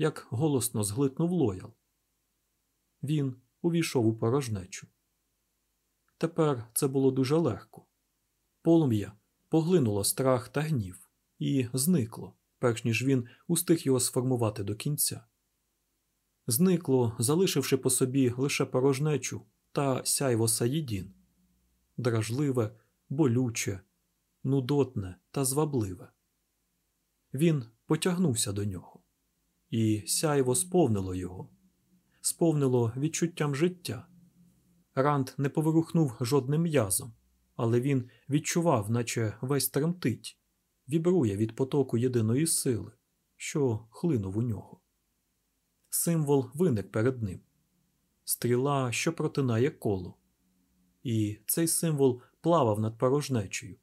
як голосно зглитнув лоял. Він увійшов у порожнечу. Тепер це було дуже легко. Полум'я поглинуло страх та гнів і зникло, перш ніж він устиг його сформувати до кінця. Зникло, залишивши по собі лише порожнечу та сяйво Саїдін дражливе, болюче, нудотне та звабливе. Він потягнувся до нього, і сяйво сповнило його, сповнило відчуттям життя. Ранд не поворухнув жодним м'язом, але він відчував, наче весь тремтить, вібрує від потоку єдиної сили, що хлинув у нього. Символ виник перед ним стріла, що протинає коло. І цей символ плавав над порожнечею,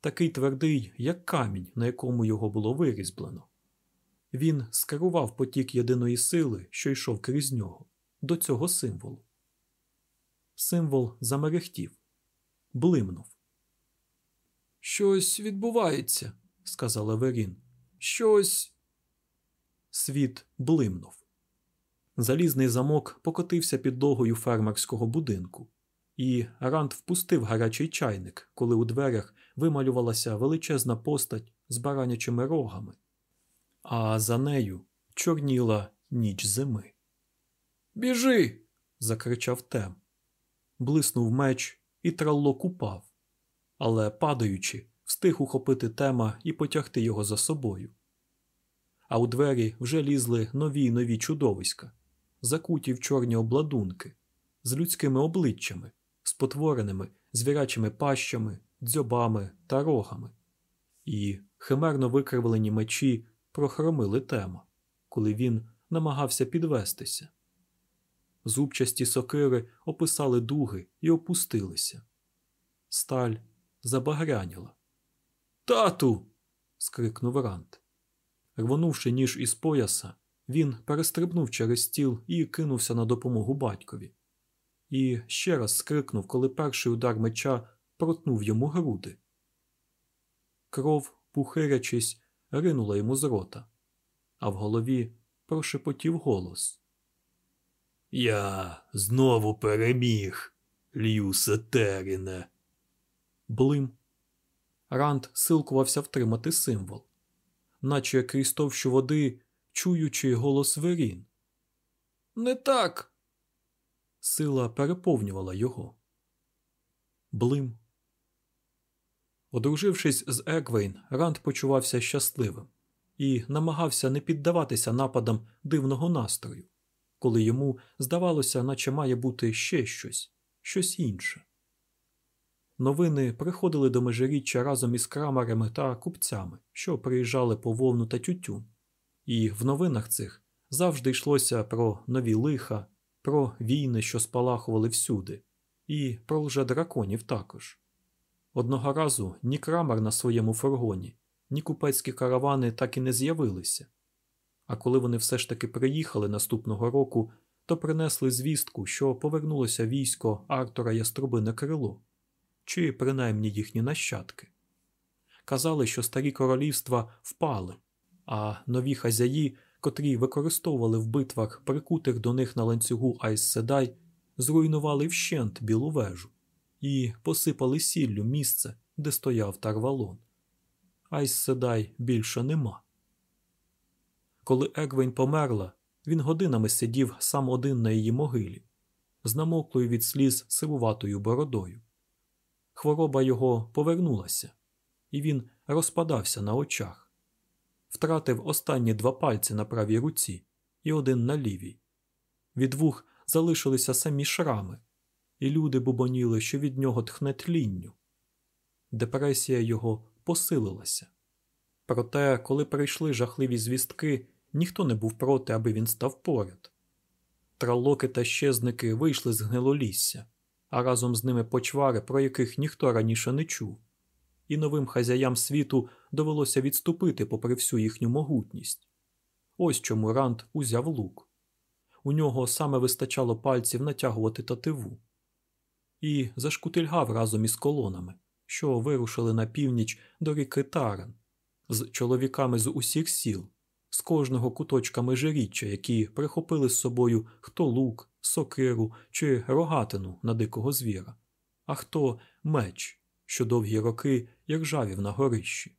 такий твердий, як камінь, на якому його було вирізблено. Він скерував потік єдиної сили, що йшов крізь нього, до цього символу. Символ замерехтів, блимнув. Щось відбувається, сказала Верін. Щось. Світ блимнув. Залізний замок покотився підлогою фермерського будинку, і Ранд впустив гарячий чайник, коли у дверях вималювалася величезна постать з баранячими рогами, а за нею чорніла ніч зими. Біжи. закричав Тем. Блиснув меч, і траллок упав, але, падаючи, встиг ухопити тема і потягти його за собою. А у двері вже лізли нові й нові чудовиська, закуті в чорні обладунки, з людськими обличчями, спотвореними звірячими пащами, дзьобами та рогами. І химерно викривлені мечі прохромили тема, коли він намагався підвестися. Зубчасті сокири описали дуги і опустилися. Сталь забагряніла. Тату. скрикнув Рант. Рвонувши ніж із пояса, він перестрибнув через стіл і кинувся на допомогу батькові. І ще раз скрикнув, коли перший удар меча протнув йому груди. Кров, пухирячись, ринула йому з рота, а в голові прошепотів голос. Я знову переміг, Льюсе Теріне. Блим. Ранд силкувався втримати символ, наче крізь товщу води, чуючи голос Верін. Не так. Сила переповнювала його. Блим. Одружившись з Еквейн, Ранд почувався щасливим і намагався не піддаватися нападам дивного настрою, коли йому здавалося, наче має бути ще щось, щось інше. Новини приходили до межиріччя разом із крамарами та купцями, що приїжджали по вовну та тютюн, і в новинах цих завжди йшлося про нові лиха, про війни, що спалахували всюди, і про лжедраконів також. Одного разу ні крамар на своєму фургоні, ні купецькі каравани так і не з'явилися. А коли вони все ж таки приїхали наступного року, то принесли звістку, що повернулося військо Артура Яструбине крило, чи принаймні їхні нащадки. Казали, що старі королівства впали, а нові хазяї, котрі використовували в битвах прикутих до них на ланцюгу Айс Седай, зруйнували вщент білу вежу і посипали сіллю місце, де стояв Тарвалон. Айс Седай більше нема. Коли Егвень померла, він годинами сидів сам один на її могилі, з намоклою від сліз сивуватою бородою. Хвороба його повернулася, і він розпадався на очах, втратив останні два пальці на правій руці і один на лівій. Від вух залишилися самі шрами, і люди бубоніли, що від нього тхне тлінню. Депресія його посилилася. Проте, коли прийшли жахливі звістки, ніхто не був проти, аби він став поряд. Тралоки та щезники вийшли з гнилолісся, а разом з ними почвари, про яких ніхто раніше не чув, і новим хазяям світу довелося відступити попри всю їхню могутність. Ось чому Ранд узяв лук. У нього саме вистачало пальців натягувати тативу. І зашкутильгав разом із колонами, що вирушили на північ до ріки Тарен, з чоловіками з усіх сіл, з кожного куточка межиріччя, які прихопили з собою хто лук, сокиру чи рогатину на дикого звіра, а хто меч, що довгі роки як жавів на горищі.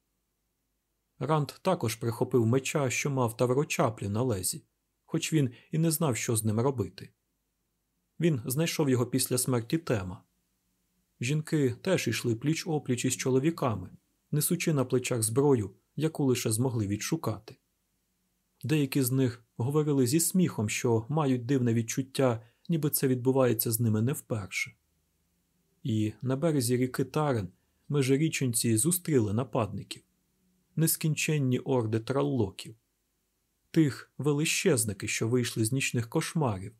Ранд також прихопив меча, що мав таврочаплі на лезі, хоч він і не знав, що з ним робити. Він знайшов його після смерті тема. Жінки теж йшли пліч опліч із чоловіками, несучи на плечах зброю, яку лише змогли відшукати. Деякі з них говорили зі сміхом, що мають дивне відчуття, ніби це відбувається з ними не вперше. І на березі ріки Тарен межиріченці зустріли нападників, нескінченні орди траллоків, тих велищезники, що вийшли з нічних кошмарів,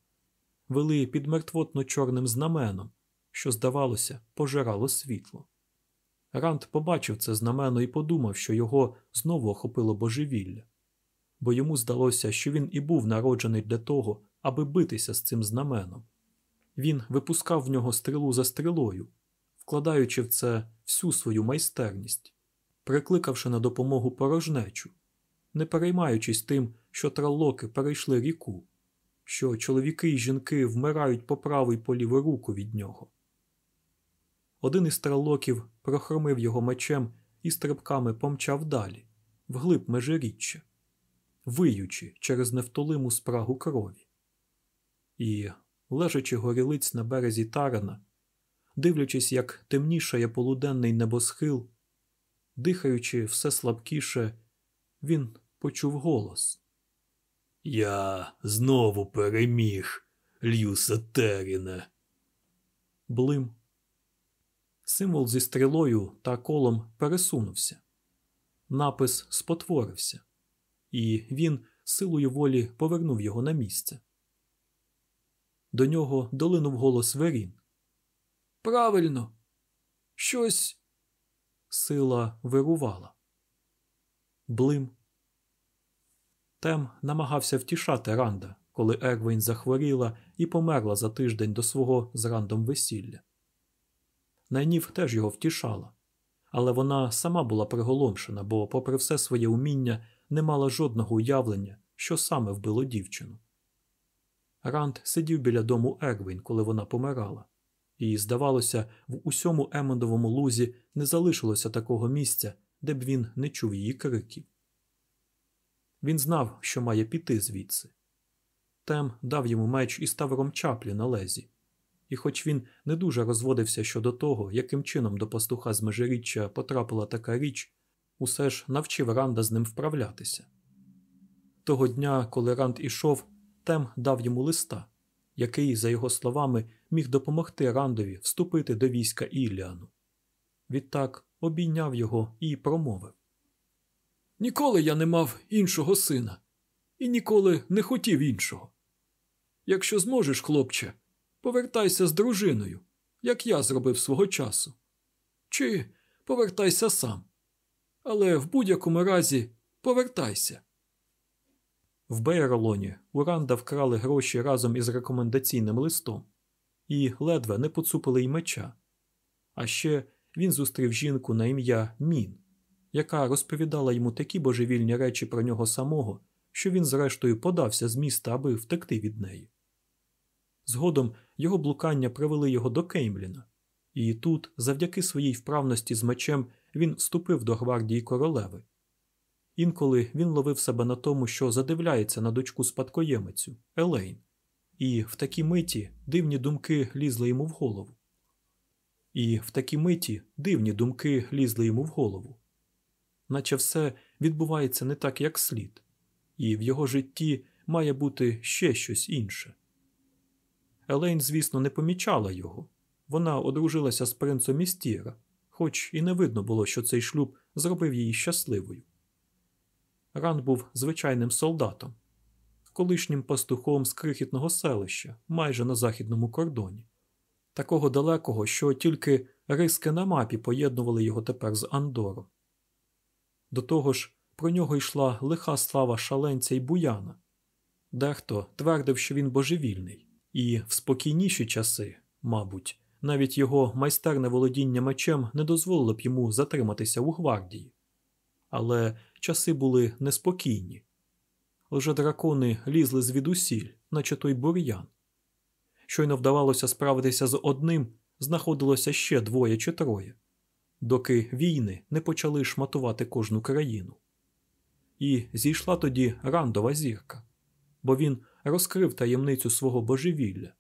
вели під мертвотно чорним знаменом, що, здавалося, пожирало світло. Ранд побачив це знамено і подумав, що його знову охопило божевілля, бо йому здалося, що він і був народжений для того, аби битися з цим знаменом. Він випускав в нього стрілу за стрілою, вкладаючи в це всю свою майстерність, прикликавши на допомогу порожнечу, не переймаючись тим, що траллоки перейшли ріку, що чоловіки й жінки вмирають по праву й по ліву руку від нього. Один із траллоків прохромив його мечем і стрибками помчав далі, вглиб межиріччя, виючи через невтолиму спрагу крові. І, лежачи горілиць на березі Тарана, дивлячись, як темнішає полуденний небосхил, дихаючи все слабкіше, він почув голос. Я знову переміг, Льюса Теріне. Блим. Символ зі стрілою та колом пересунувся. Напис спотворився, і він силою волі повернув його на місце. До нього долинув голос Верін. Правильно, щось. Сила вирувала. Блим. Тем намагався втішати Ранда, коли Ервейн захворіла і померла за тиждень до свого з Рандом весілля. Найнів теж його втішала, але вона сама була приголомшена, бо, попри все своє уміння, не мала жодного уявлення, що саме вбило дівчину. Ранд сидів біля дому Ервін, коли вона помирала, і, здавалося, в усьому Емондовому лузі не залишилося такого місця, де б він не чув її криків. Він знав, що має піти звідси. Тем дав йому меч і ставром чаплі на лезі, і хоч він не дуже розводився щодо того, яким чином до пастуха з межиріччя потрапила така річ, усе ж навчив Ранда з ним вправлятися. Того дня, коли Ранд ішов, Тем дав йому листа, який, за його словами, міг допомогти Рандові вступити до війська Ілліану. Відтак обійняв його і промовив Ніколи я не мав іншого сина і ніколи не хотів іншого. Якщо зможеш, хлопче, повертайся з дружиною, як я зробив свого часу. Чи повертайся сам. Але в будь-якому разі повертайся. В Бейролоні у Ранда вкрали гроші разом із рекомендаційним листом і ледве не поцупили й меча. А ще він зустрів жінку на ім'я Мін, яка розповідала йому такі божевільні речі про нього самого, що він, зрештою, подався з міста, аби втекти від неї. Згодом його блукання привели його до Кеймліна, і тут, завдяки своїй вправності з мечем, він вступив до гвардії королеви. Інколи він ловив себе на тому, що задивляється на дочку спадкоємицю Елейн, і в такій миті дивні думки лізли йому в голову. І в такій миті дивні думки лізли йому в голову, наче все відбувається не так, як слід, і в його житті має бути ще щось інше. Елейн, звісно, не помічала його. Вона одружилася з принцем Містіра, хоч і не видно було, що цей шлюб зробив її щасливою. Ран був звичайним солдатом, колишнім пастухом з крихітного селища, майже на західному кордоні, такого далекого, що тільки риски на мапі поєднували його тепер з Андором. До того ж, про нього йшла лиха слава шаленця й буяна. Дехто твердив, що він божевільний, і в спокійніші часи, мабуть, навіть його майстерне володіння мечем не дозволило б йому затриматися у гвардії. Але часи були неспокійні. Лже дракони лізли звідусіль, наче той бур'ян. Щойно вдавалося справитися з одним, знаходилося ще двоє чи троє, доки війни не почали шматувати кожну країну. І зійшла тоді рандова зірка, бо він розкрив таємницю свого божевілля,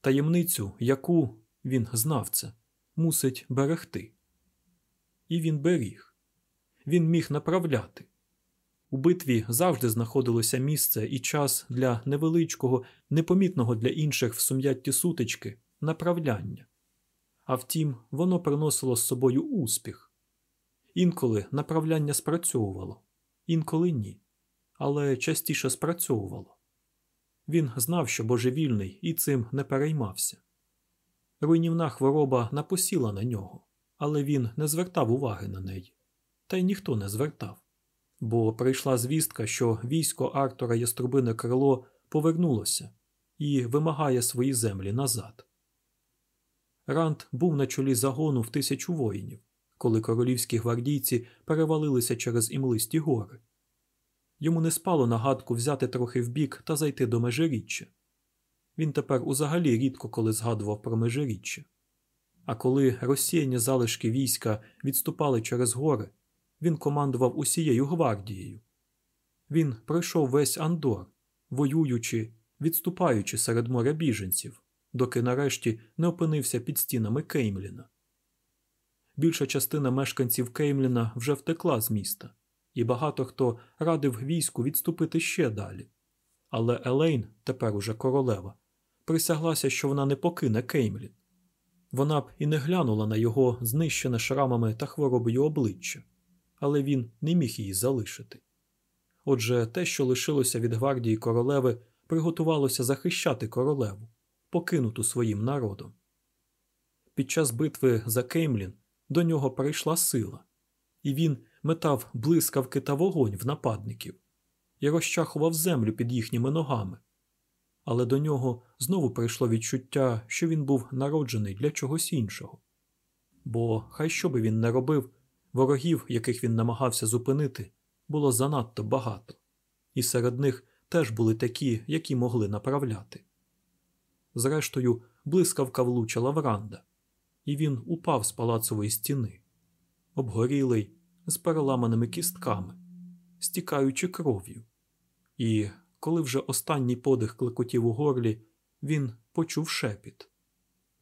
таємницю, яку він знав це, мусить берегти. І він беріг він міг направляти. У битві завжди знаходилося місце і час для невеличкого, непомітного для інших в сум'ятті сутички, направляння. А втім, воно приносило з собою успіх. Інколи направляння спрацьовувало, інколи ні, але частіше спрацьовувало. Він знав, що божевільний, і цим не переймався. Руйнівна хвороба напосіла на нього, але він не звертав уваги на неї, та й ніхто не звертав бо прийшла звістка, що військо Артура Яструбине крило повернулося і вимагає свої землі назад. Ранд був на чолі загону в тисячу воїнів, коли королівські гвардійці перевалилися через імлисті гори. Йому не спало нагадку взяти трохи вбік та зайти до межиріччя. Він тепер узагалі рідко коли згадував про межиріччя. А коли розсіяні залишки війська відступали через гори, він командував усією гвардією. Він пройшов весь Андор, воюючи, відступаючи серед моря біженців, доки нарешті не опинився під стінами Кеймліна. Більша частина мешканців Кеймліна вже втекла з міста, і багато хто радив війську відступити ще далі. Але Елейн, тепер уже королева, присяглася, що вона не покине Кеймлін. Вона б і не глянула на його знищене шрамами та хворобою обличчя але він не міг її залишити. Отже, те, що лишилося від гвардії королеви, приготувалося захищати королеву, покинуту своїм народом. Під час битви за Кеймлін до нього прийшла сила, і він метав блискавки та вогонь в нападників і розчахував землю під їхніми ногами. Але до нього знову прийшло відчуття, що він був народжений для чогось іншого. Бо хай що би він не робив, Ворогів, яких він намагався зупинити, було занадто багато, і серед них теж були такі, які могли направляти. Зрештою, блискавка влучила в Ранда, і він упав з палацової стіни, обгорілий, з переламаними кістками, стікаючи кров'ю. І коли вже останній подих клекотів у горлі, він почув шепіт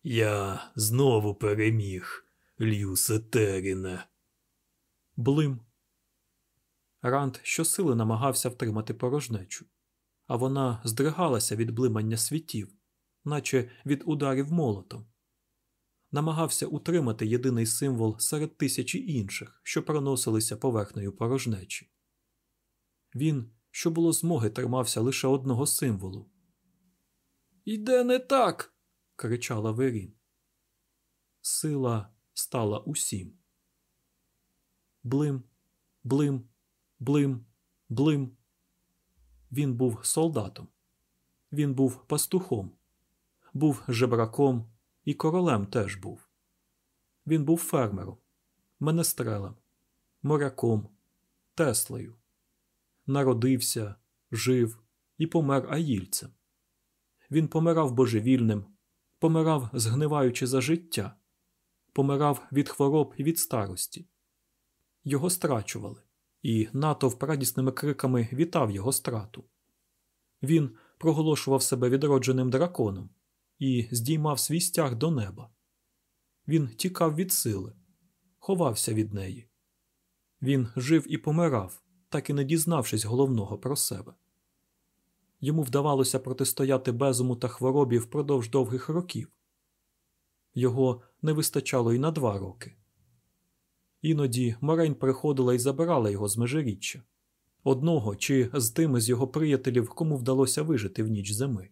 Я знову переміг, Льюсе Теріне. Блим. Ранд щосили намагався втримати порожнечу, а вона здригалася від блимання світів, наче від ударів молотом. Намагався утримати єдиний символ серед тисячі інших, що проносилися поверхнею порожнечі. Він, що було змоги, тримався лише одного символу. Іде не так. кричала Верін. Сила стала усім блим, блим, блим, блим. Він був солдатом, він був пастухом, був жебраком і королем теж був. Він був фермером, менестрелем, моряком, Теслею. Народився, жив і помер аїльцем. Він помирав божевільним, помирав, згниваючи за життя, помирав від хвороб і від старості його страчували, і натовп радісними криками вітав його страту. Він проголошував себе відродженим драконом і здіймав свій стяг до неба. Він тікав від сили, ховався від неї. Він жив і помирав, так і не дізнавшись головного про себе. Йому вдавалося протистояти безуму та хворобі впродовж довгих років. Його не вистачало і на два роки. Іноді Марень приходила і забирала його з межиріччя одного чи з тими з його приятелів, кому вдалося вижити в ніч зими.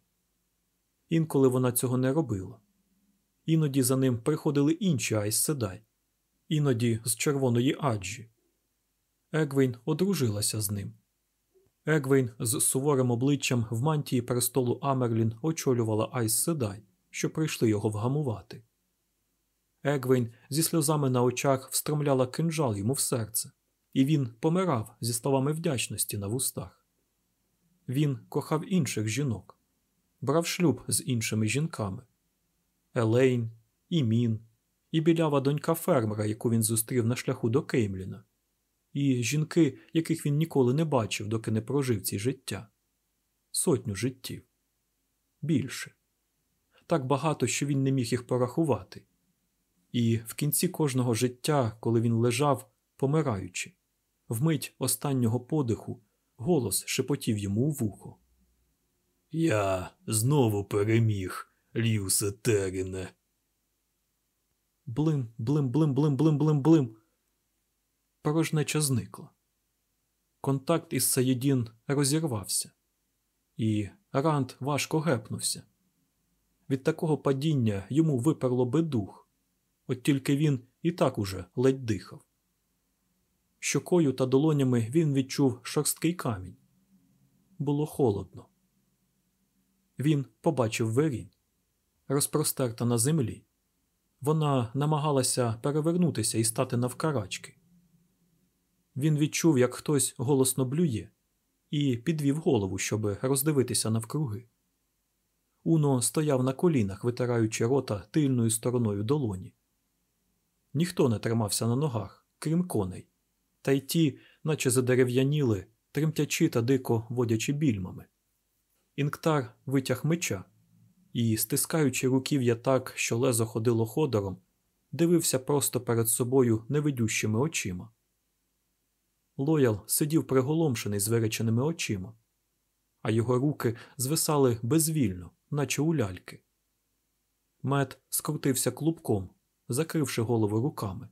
Інколи вона цього не робила. Іноді за ним приходили інші Айс Седай, іноді з червоної аджі. Егвейн одружилася з ним. Егвейн з суворим обличчям в мантії престолу Амерлін очолювала Айс Седай, що прийшли його вгамувати. Егвейн зі сльозами на очах встромляла кинджал йому в серце, і він помирав зі словами вдячності на вустах. Він кохав інших жінок, брав шлюб з іншими жінками Елейн, Імін, і білява донька фермера, яку він зустрів на шляху до Кеймліна, і жінки, яких він ніколи не бачив, доки не прожив ці життя. Сотню життів. Більше. Так багато, що він не міг їх порахувати. І в кінці кожного життя, коли він лежав, помираючи, вмить останнього подиху, Голос шепотів йому у вухо. Я знову переміг, Ліусе Теріне. Блим, блим, блим, блим, блим, блим, блим. Порожнеча зникла. Контакт із Саєдін розірвався, і Ранд важко гепнувся. Від такого падіння йому виперло би дух, от тільки він і так уже ледь дихав. Щокою та долонями він відчув шорсткий камінь. Було холодно. Він побачив Верін, розпростерта на землі. Вона намагалася перевернутися і стати навкарачки. Він відчув, як хтось голосно блює, і підвів голову, щоб роздивитися навкруги. Уно стояв на колінах, витираючи рота тильною стороною долоні. Ніхто не тримався на ногах, крім коней, та й ті, наче задерев'яніли, тремтячи та дико водячи більмами. Інктар витяг меча і, стискаючи руків'я так, що лезо ходило ходором, дивився просто перед собою невидющими очима. Лоял сидів приголомшений з виреченими очима, а його руки звисали безвільно, наче у ляльки. Мед скрутився клубком, закривши голову руками,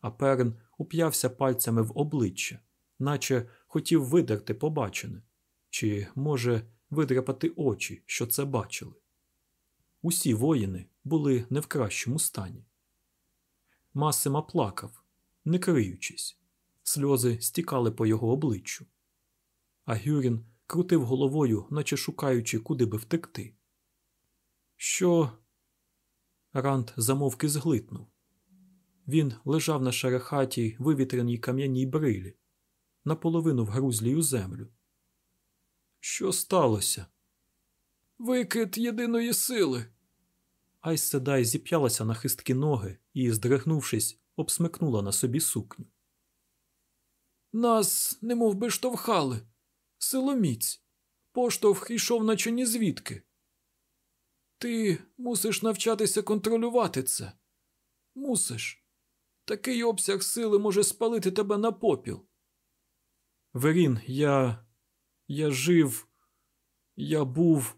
а перен уп'явся пальцями в обличчя, наче хотів видерти побачене, чи, може, видряпати очі, що це бачили. Усі воїни були не в кращому стані. Масима плакав, не криючись, сльози стікали по його обличчю. А Гюрін крутив головою, наче шукаючи, куди би втекти. Що? Рант замовки зглитнув. Він лежав на шерехатій вивітреній кам'яній брилі, наполовину вгрузлій у землю. Що сталося? Викид єдиної сили. Айс Седай зіп'ялася на хисткі ноги і, здригнувшись, обсмикнула на собі сукню. Нас немов би штовхали. Силоміць. Поштовх ішов наче ні звідки. Ти мусиш навчатися контролювати це. Мусиш. Такий обсяг сили може спалити тебе на попіл. Верін, я. Я жив. Я був.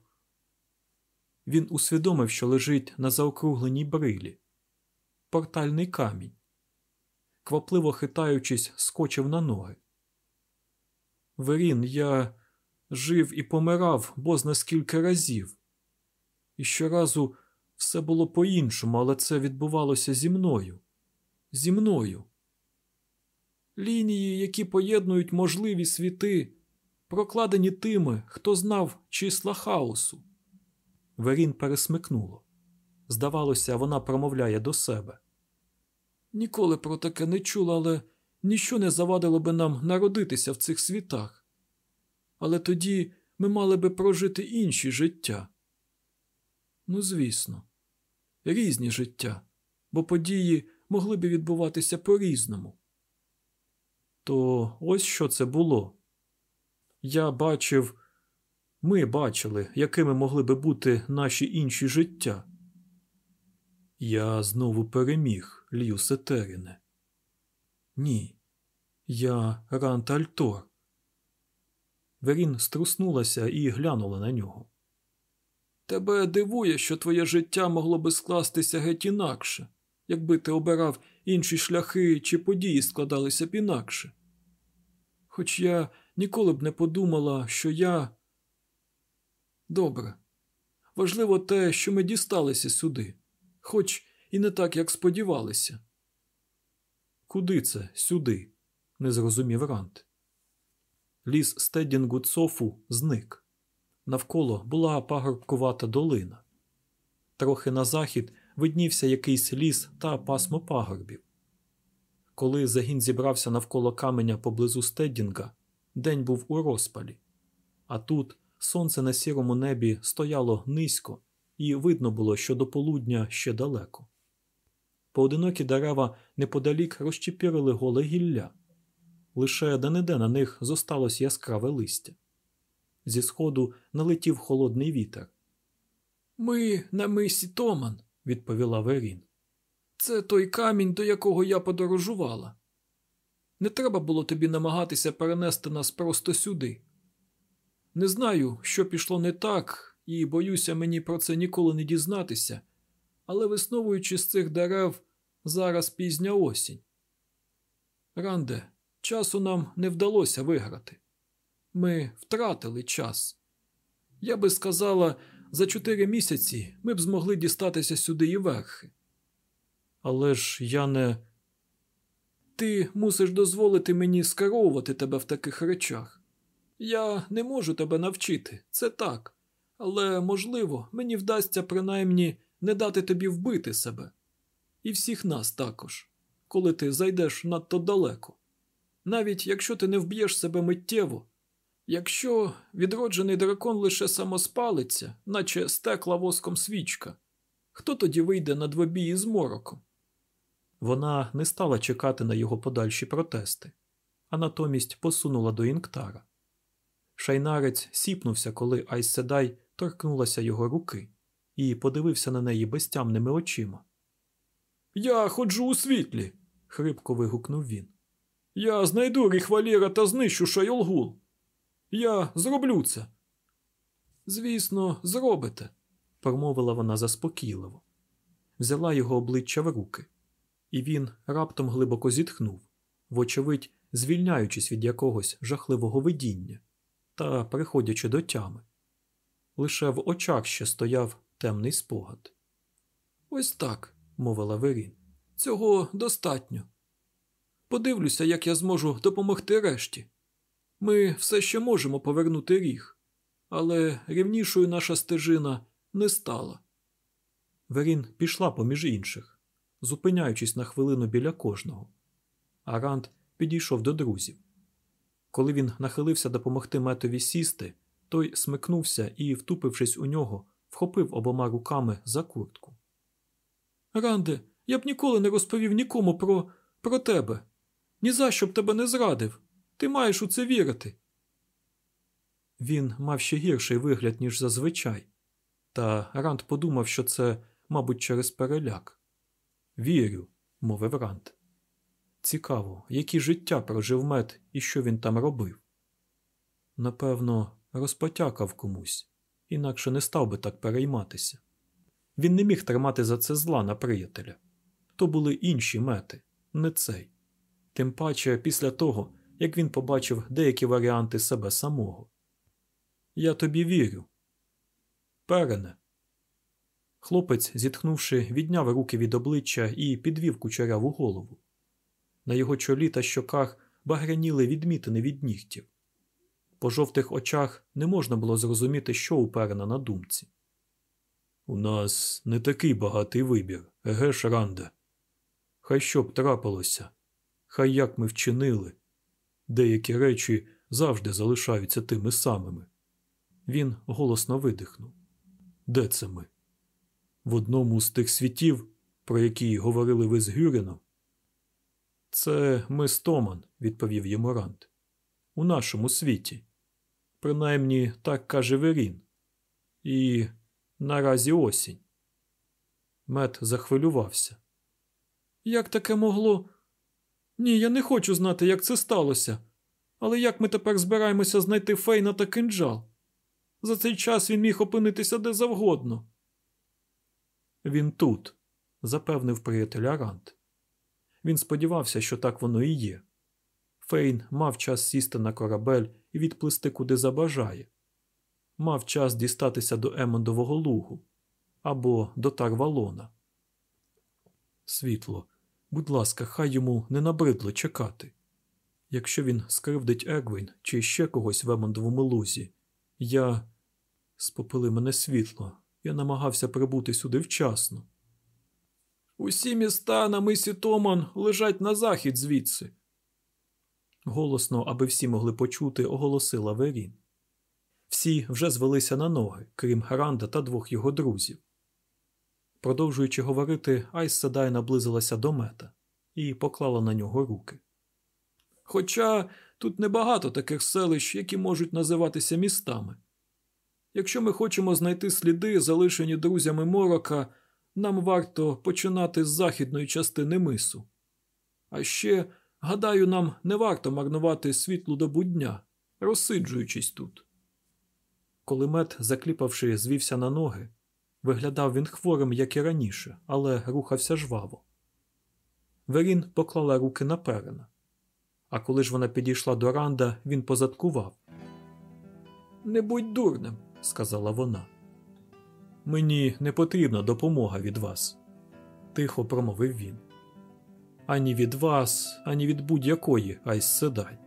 Він усвідомив, що лежить на заокругленій брилі. Портальний камінь. Квапливо хитаючись, скочив на ноги. Верін, я жив і помирав бозна скільки разів. І щоразу все було по-іншому, але це відбувалося зі мною. Зі мною. Лінії, які поєднують можливі світи, прокладені тими, хто знав числа хаосу. Верін пересмикнуло. Здавалося, вона промовляє до себе. Ніколи про таке не чула, але ніщо не завадило би нам народитися в цих світах. Але тоді ми мали би прожити інші життя. Ну, звісно, різні життя, бо події могли б відбуватися по-різному. То ось що це було. Я бачив, ми бачили, якими могли би бути наші інші життя. Я знову переміг, Льюсе Теріне. Ні, я Рант Альтор. Верін струснулася і глянула на нього. Тебе дивує, що твоє життя могло би скластися геть інакше, якби ти обирав інші шляхи чи події складалися б інакше. Хоч я ніколи б не подумала, що я. Добре. Важливо те, що ми дісталися сюди, хоч і не так, як сподівалися. Куди це сюди? не зрозумів Рант. Ліс стедінгу цофу зник. Навколо була пагорбкувата долина. Трохи на захід виднівся якийсь ліс та пасмо пагорбів. Коли загін зібрався навколо каменя поблизу Стедінга, день був у розпалі, а тут сонце на сірому небі стояло низько, і видно було, що до полудня ще далеко. Поодинокі дерева неподалік розчепірили голе гілля, лише де-не-де на них зосталось яскраве листя. Зі сходу налетів холодний вітер. Ми на мисі Томан, відповіла Верін. Це той камінь, до якого я подорожувала. Не треба було тобі намагатися перенести нас просто сюди. Не знаю, що пішло не так, і боюся мені про це ніколи не дізнатися, але висновуючи з цих дерев, зараз пізня осінь. Ранде, часу нам не вдалося виграти. Ми втратили час. Я би сказала, за чотири місяці ми б змогли дістатися сюди і верхи. Але ж я не. Ти мусиш дозволити мені скеровувати тебе в таких речах. Я не можу тебе навчити, це так. Але, можливо, мені вдасться принаймні не дати тобі вбити себе. І всіх нас також, коли ти зайдеш надто далеко. Навіть якщо ти не вб'єш себе миттєво, якщо відроджений дракон лише самоспалиться, наче стекла воском свічка, хто тоді вийде на двобій із мороком? Вона не стала чекати на його подальші протести, а натомість посунула до інктара. Шайнарець сіпнувся, коли Айседай торкнулася його руки, і подивився на неї безтямними очима. Я ходжу у світлі, хрипко вигукнув він. Я знайду ріхваліра та знищу шайолгул. Я зроблю це. Звісно, зробите, промовила вона заспокійливо, взяла його обличчя в руки, і він раптом глибоко зітхнув, вочевидь, звільняючись від якогось жахливого видіння та приходячи до тями. Лише в очах ще стояв темний спогад. Ось так, мовила Верін. Цього достатньо. Подивлюся, як я зможу допомогти решті. Ми все ще можемо повернути ріг, але рівнішою наша стежина не стала. Верін пішла поміж інших, зупиняючись на хвилину біля кожного. Арант підійшов до друзів. Коли він нахилився допомогти метові сісти, той смикнувся і, втупившись у нього, вхопив обома руками за куртку. Ранде, я б ніколи не розповів нікому про про тебе. Ні за що б тебе не зрадив. Ти маєш у це вірити. Він мав ще гірший вигляд, ніж зазвичай, та Ранд подумав, що це, мабуть, через переляк. Вірю, мовив Ранд. Цікаво, які життя прожив мед і що він там робив. Напевно, розпотякав комусь, інакше не став би так перейматися. Він не міг тримати за це зла на приятеля. То були інші мети, не цей. Тим паче після того, як він побачив деякі варіанти себе самого. Я тобі вірю. Перене. Хлопець, зітхнувши, відняв руки від обличчя і підвів кучеряву голову. На його чолі та щоках багряніли відмітини від нігтів. По жовтих очах не можна було зрозуміти, що уперена на думці. У нас не такий багатий вибір, еге ж, Ранде. Хай що б трапилося, хай як ми вчинили. Деякі речі завжди залишаються тими самими. Він голосно видихнув. Де це ми? В одному з тих світів, про які говорили ви з Гюреном? Це ми з Томан, відповів йому Рант. У нашому світі. Принаймні так каже Верін. І наразі осінь. Мет захвилювався. Як таке могло? Ні, я не хочу знати, як це сталося. Але як ми тепер збираємося знайти Фейна та кинджал? За цей час він міг опинитися де завгодно. Він тут, запевнив приятеля Рант. Він сподівався, що так воно і є. Фейн мав час сісти на корабель і відплисти куди забажає, мав час дістатися до Емондового лугу або до Тарвалона. Світло, будь ласка, хай йому не набридло чекати. Якщо він скривдить Егвін чи ще когось в Емондовому лузі, я спопили мене світло, я намагався прибути сюди вчасно. Усі міста на мисі Томан лежать на захід звідси. Голосно, аби всі могли почути, оголосила Верін. Всі вже звелися на ноги, крім Гаранда та двох його друзів. Продовжуючи говорити, Айс Седай наблизилася до мета і поклала на нього руки. Хоча тут небагато таких селищ, які можуть називатися містами. Якщо ми хочемо знайти сліди, залишені друзями Морока, нам варто починати з західної частини мису. А ще Гадаю, нам не варто марнувати світлу добу дня, розсиджуючись тут. Коли мед, закліпавши, звівся на ноги, виглядав він хворим, як і раніше, але рухався жваво. Верін поклала руки на перена. А коли ж вона підійшла до Ранда, він позадкував. Не будь дурним, сказала вона. Мені не потрібна допомога від вас, тихо промовив він. Ані від вас, ані від будь-якої Айс Седай.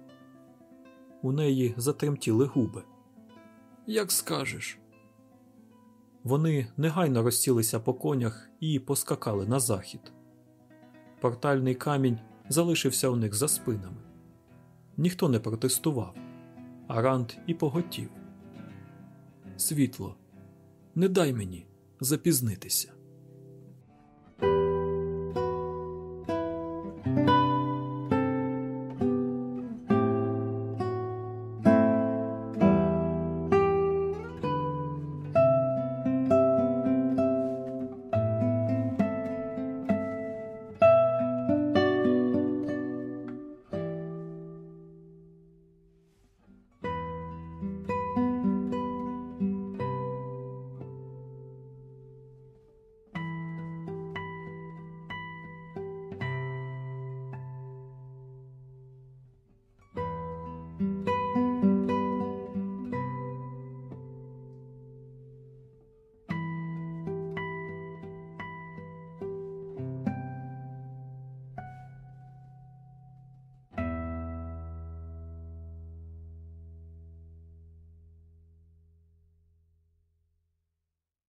У неї затремтіли губи. Як скажеш. Вони негайно розсілися по конях і поскакали на захід. Портальний камінь залишився у них за спинами. Ніхто не протестував, а Ранд і поготів. Світло, не дай мені запізнитися.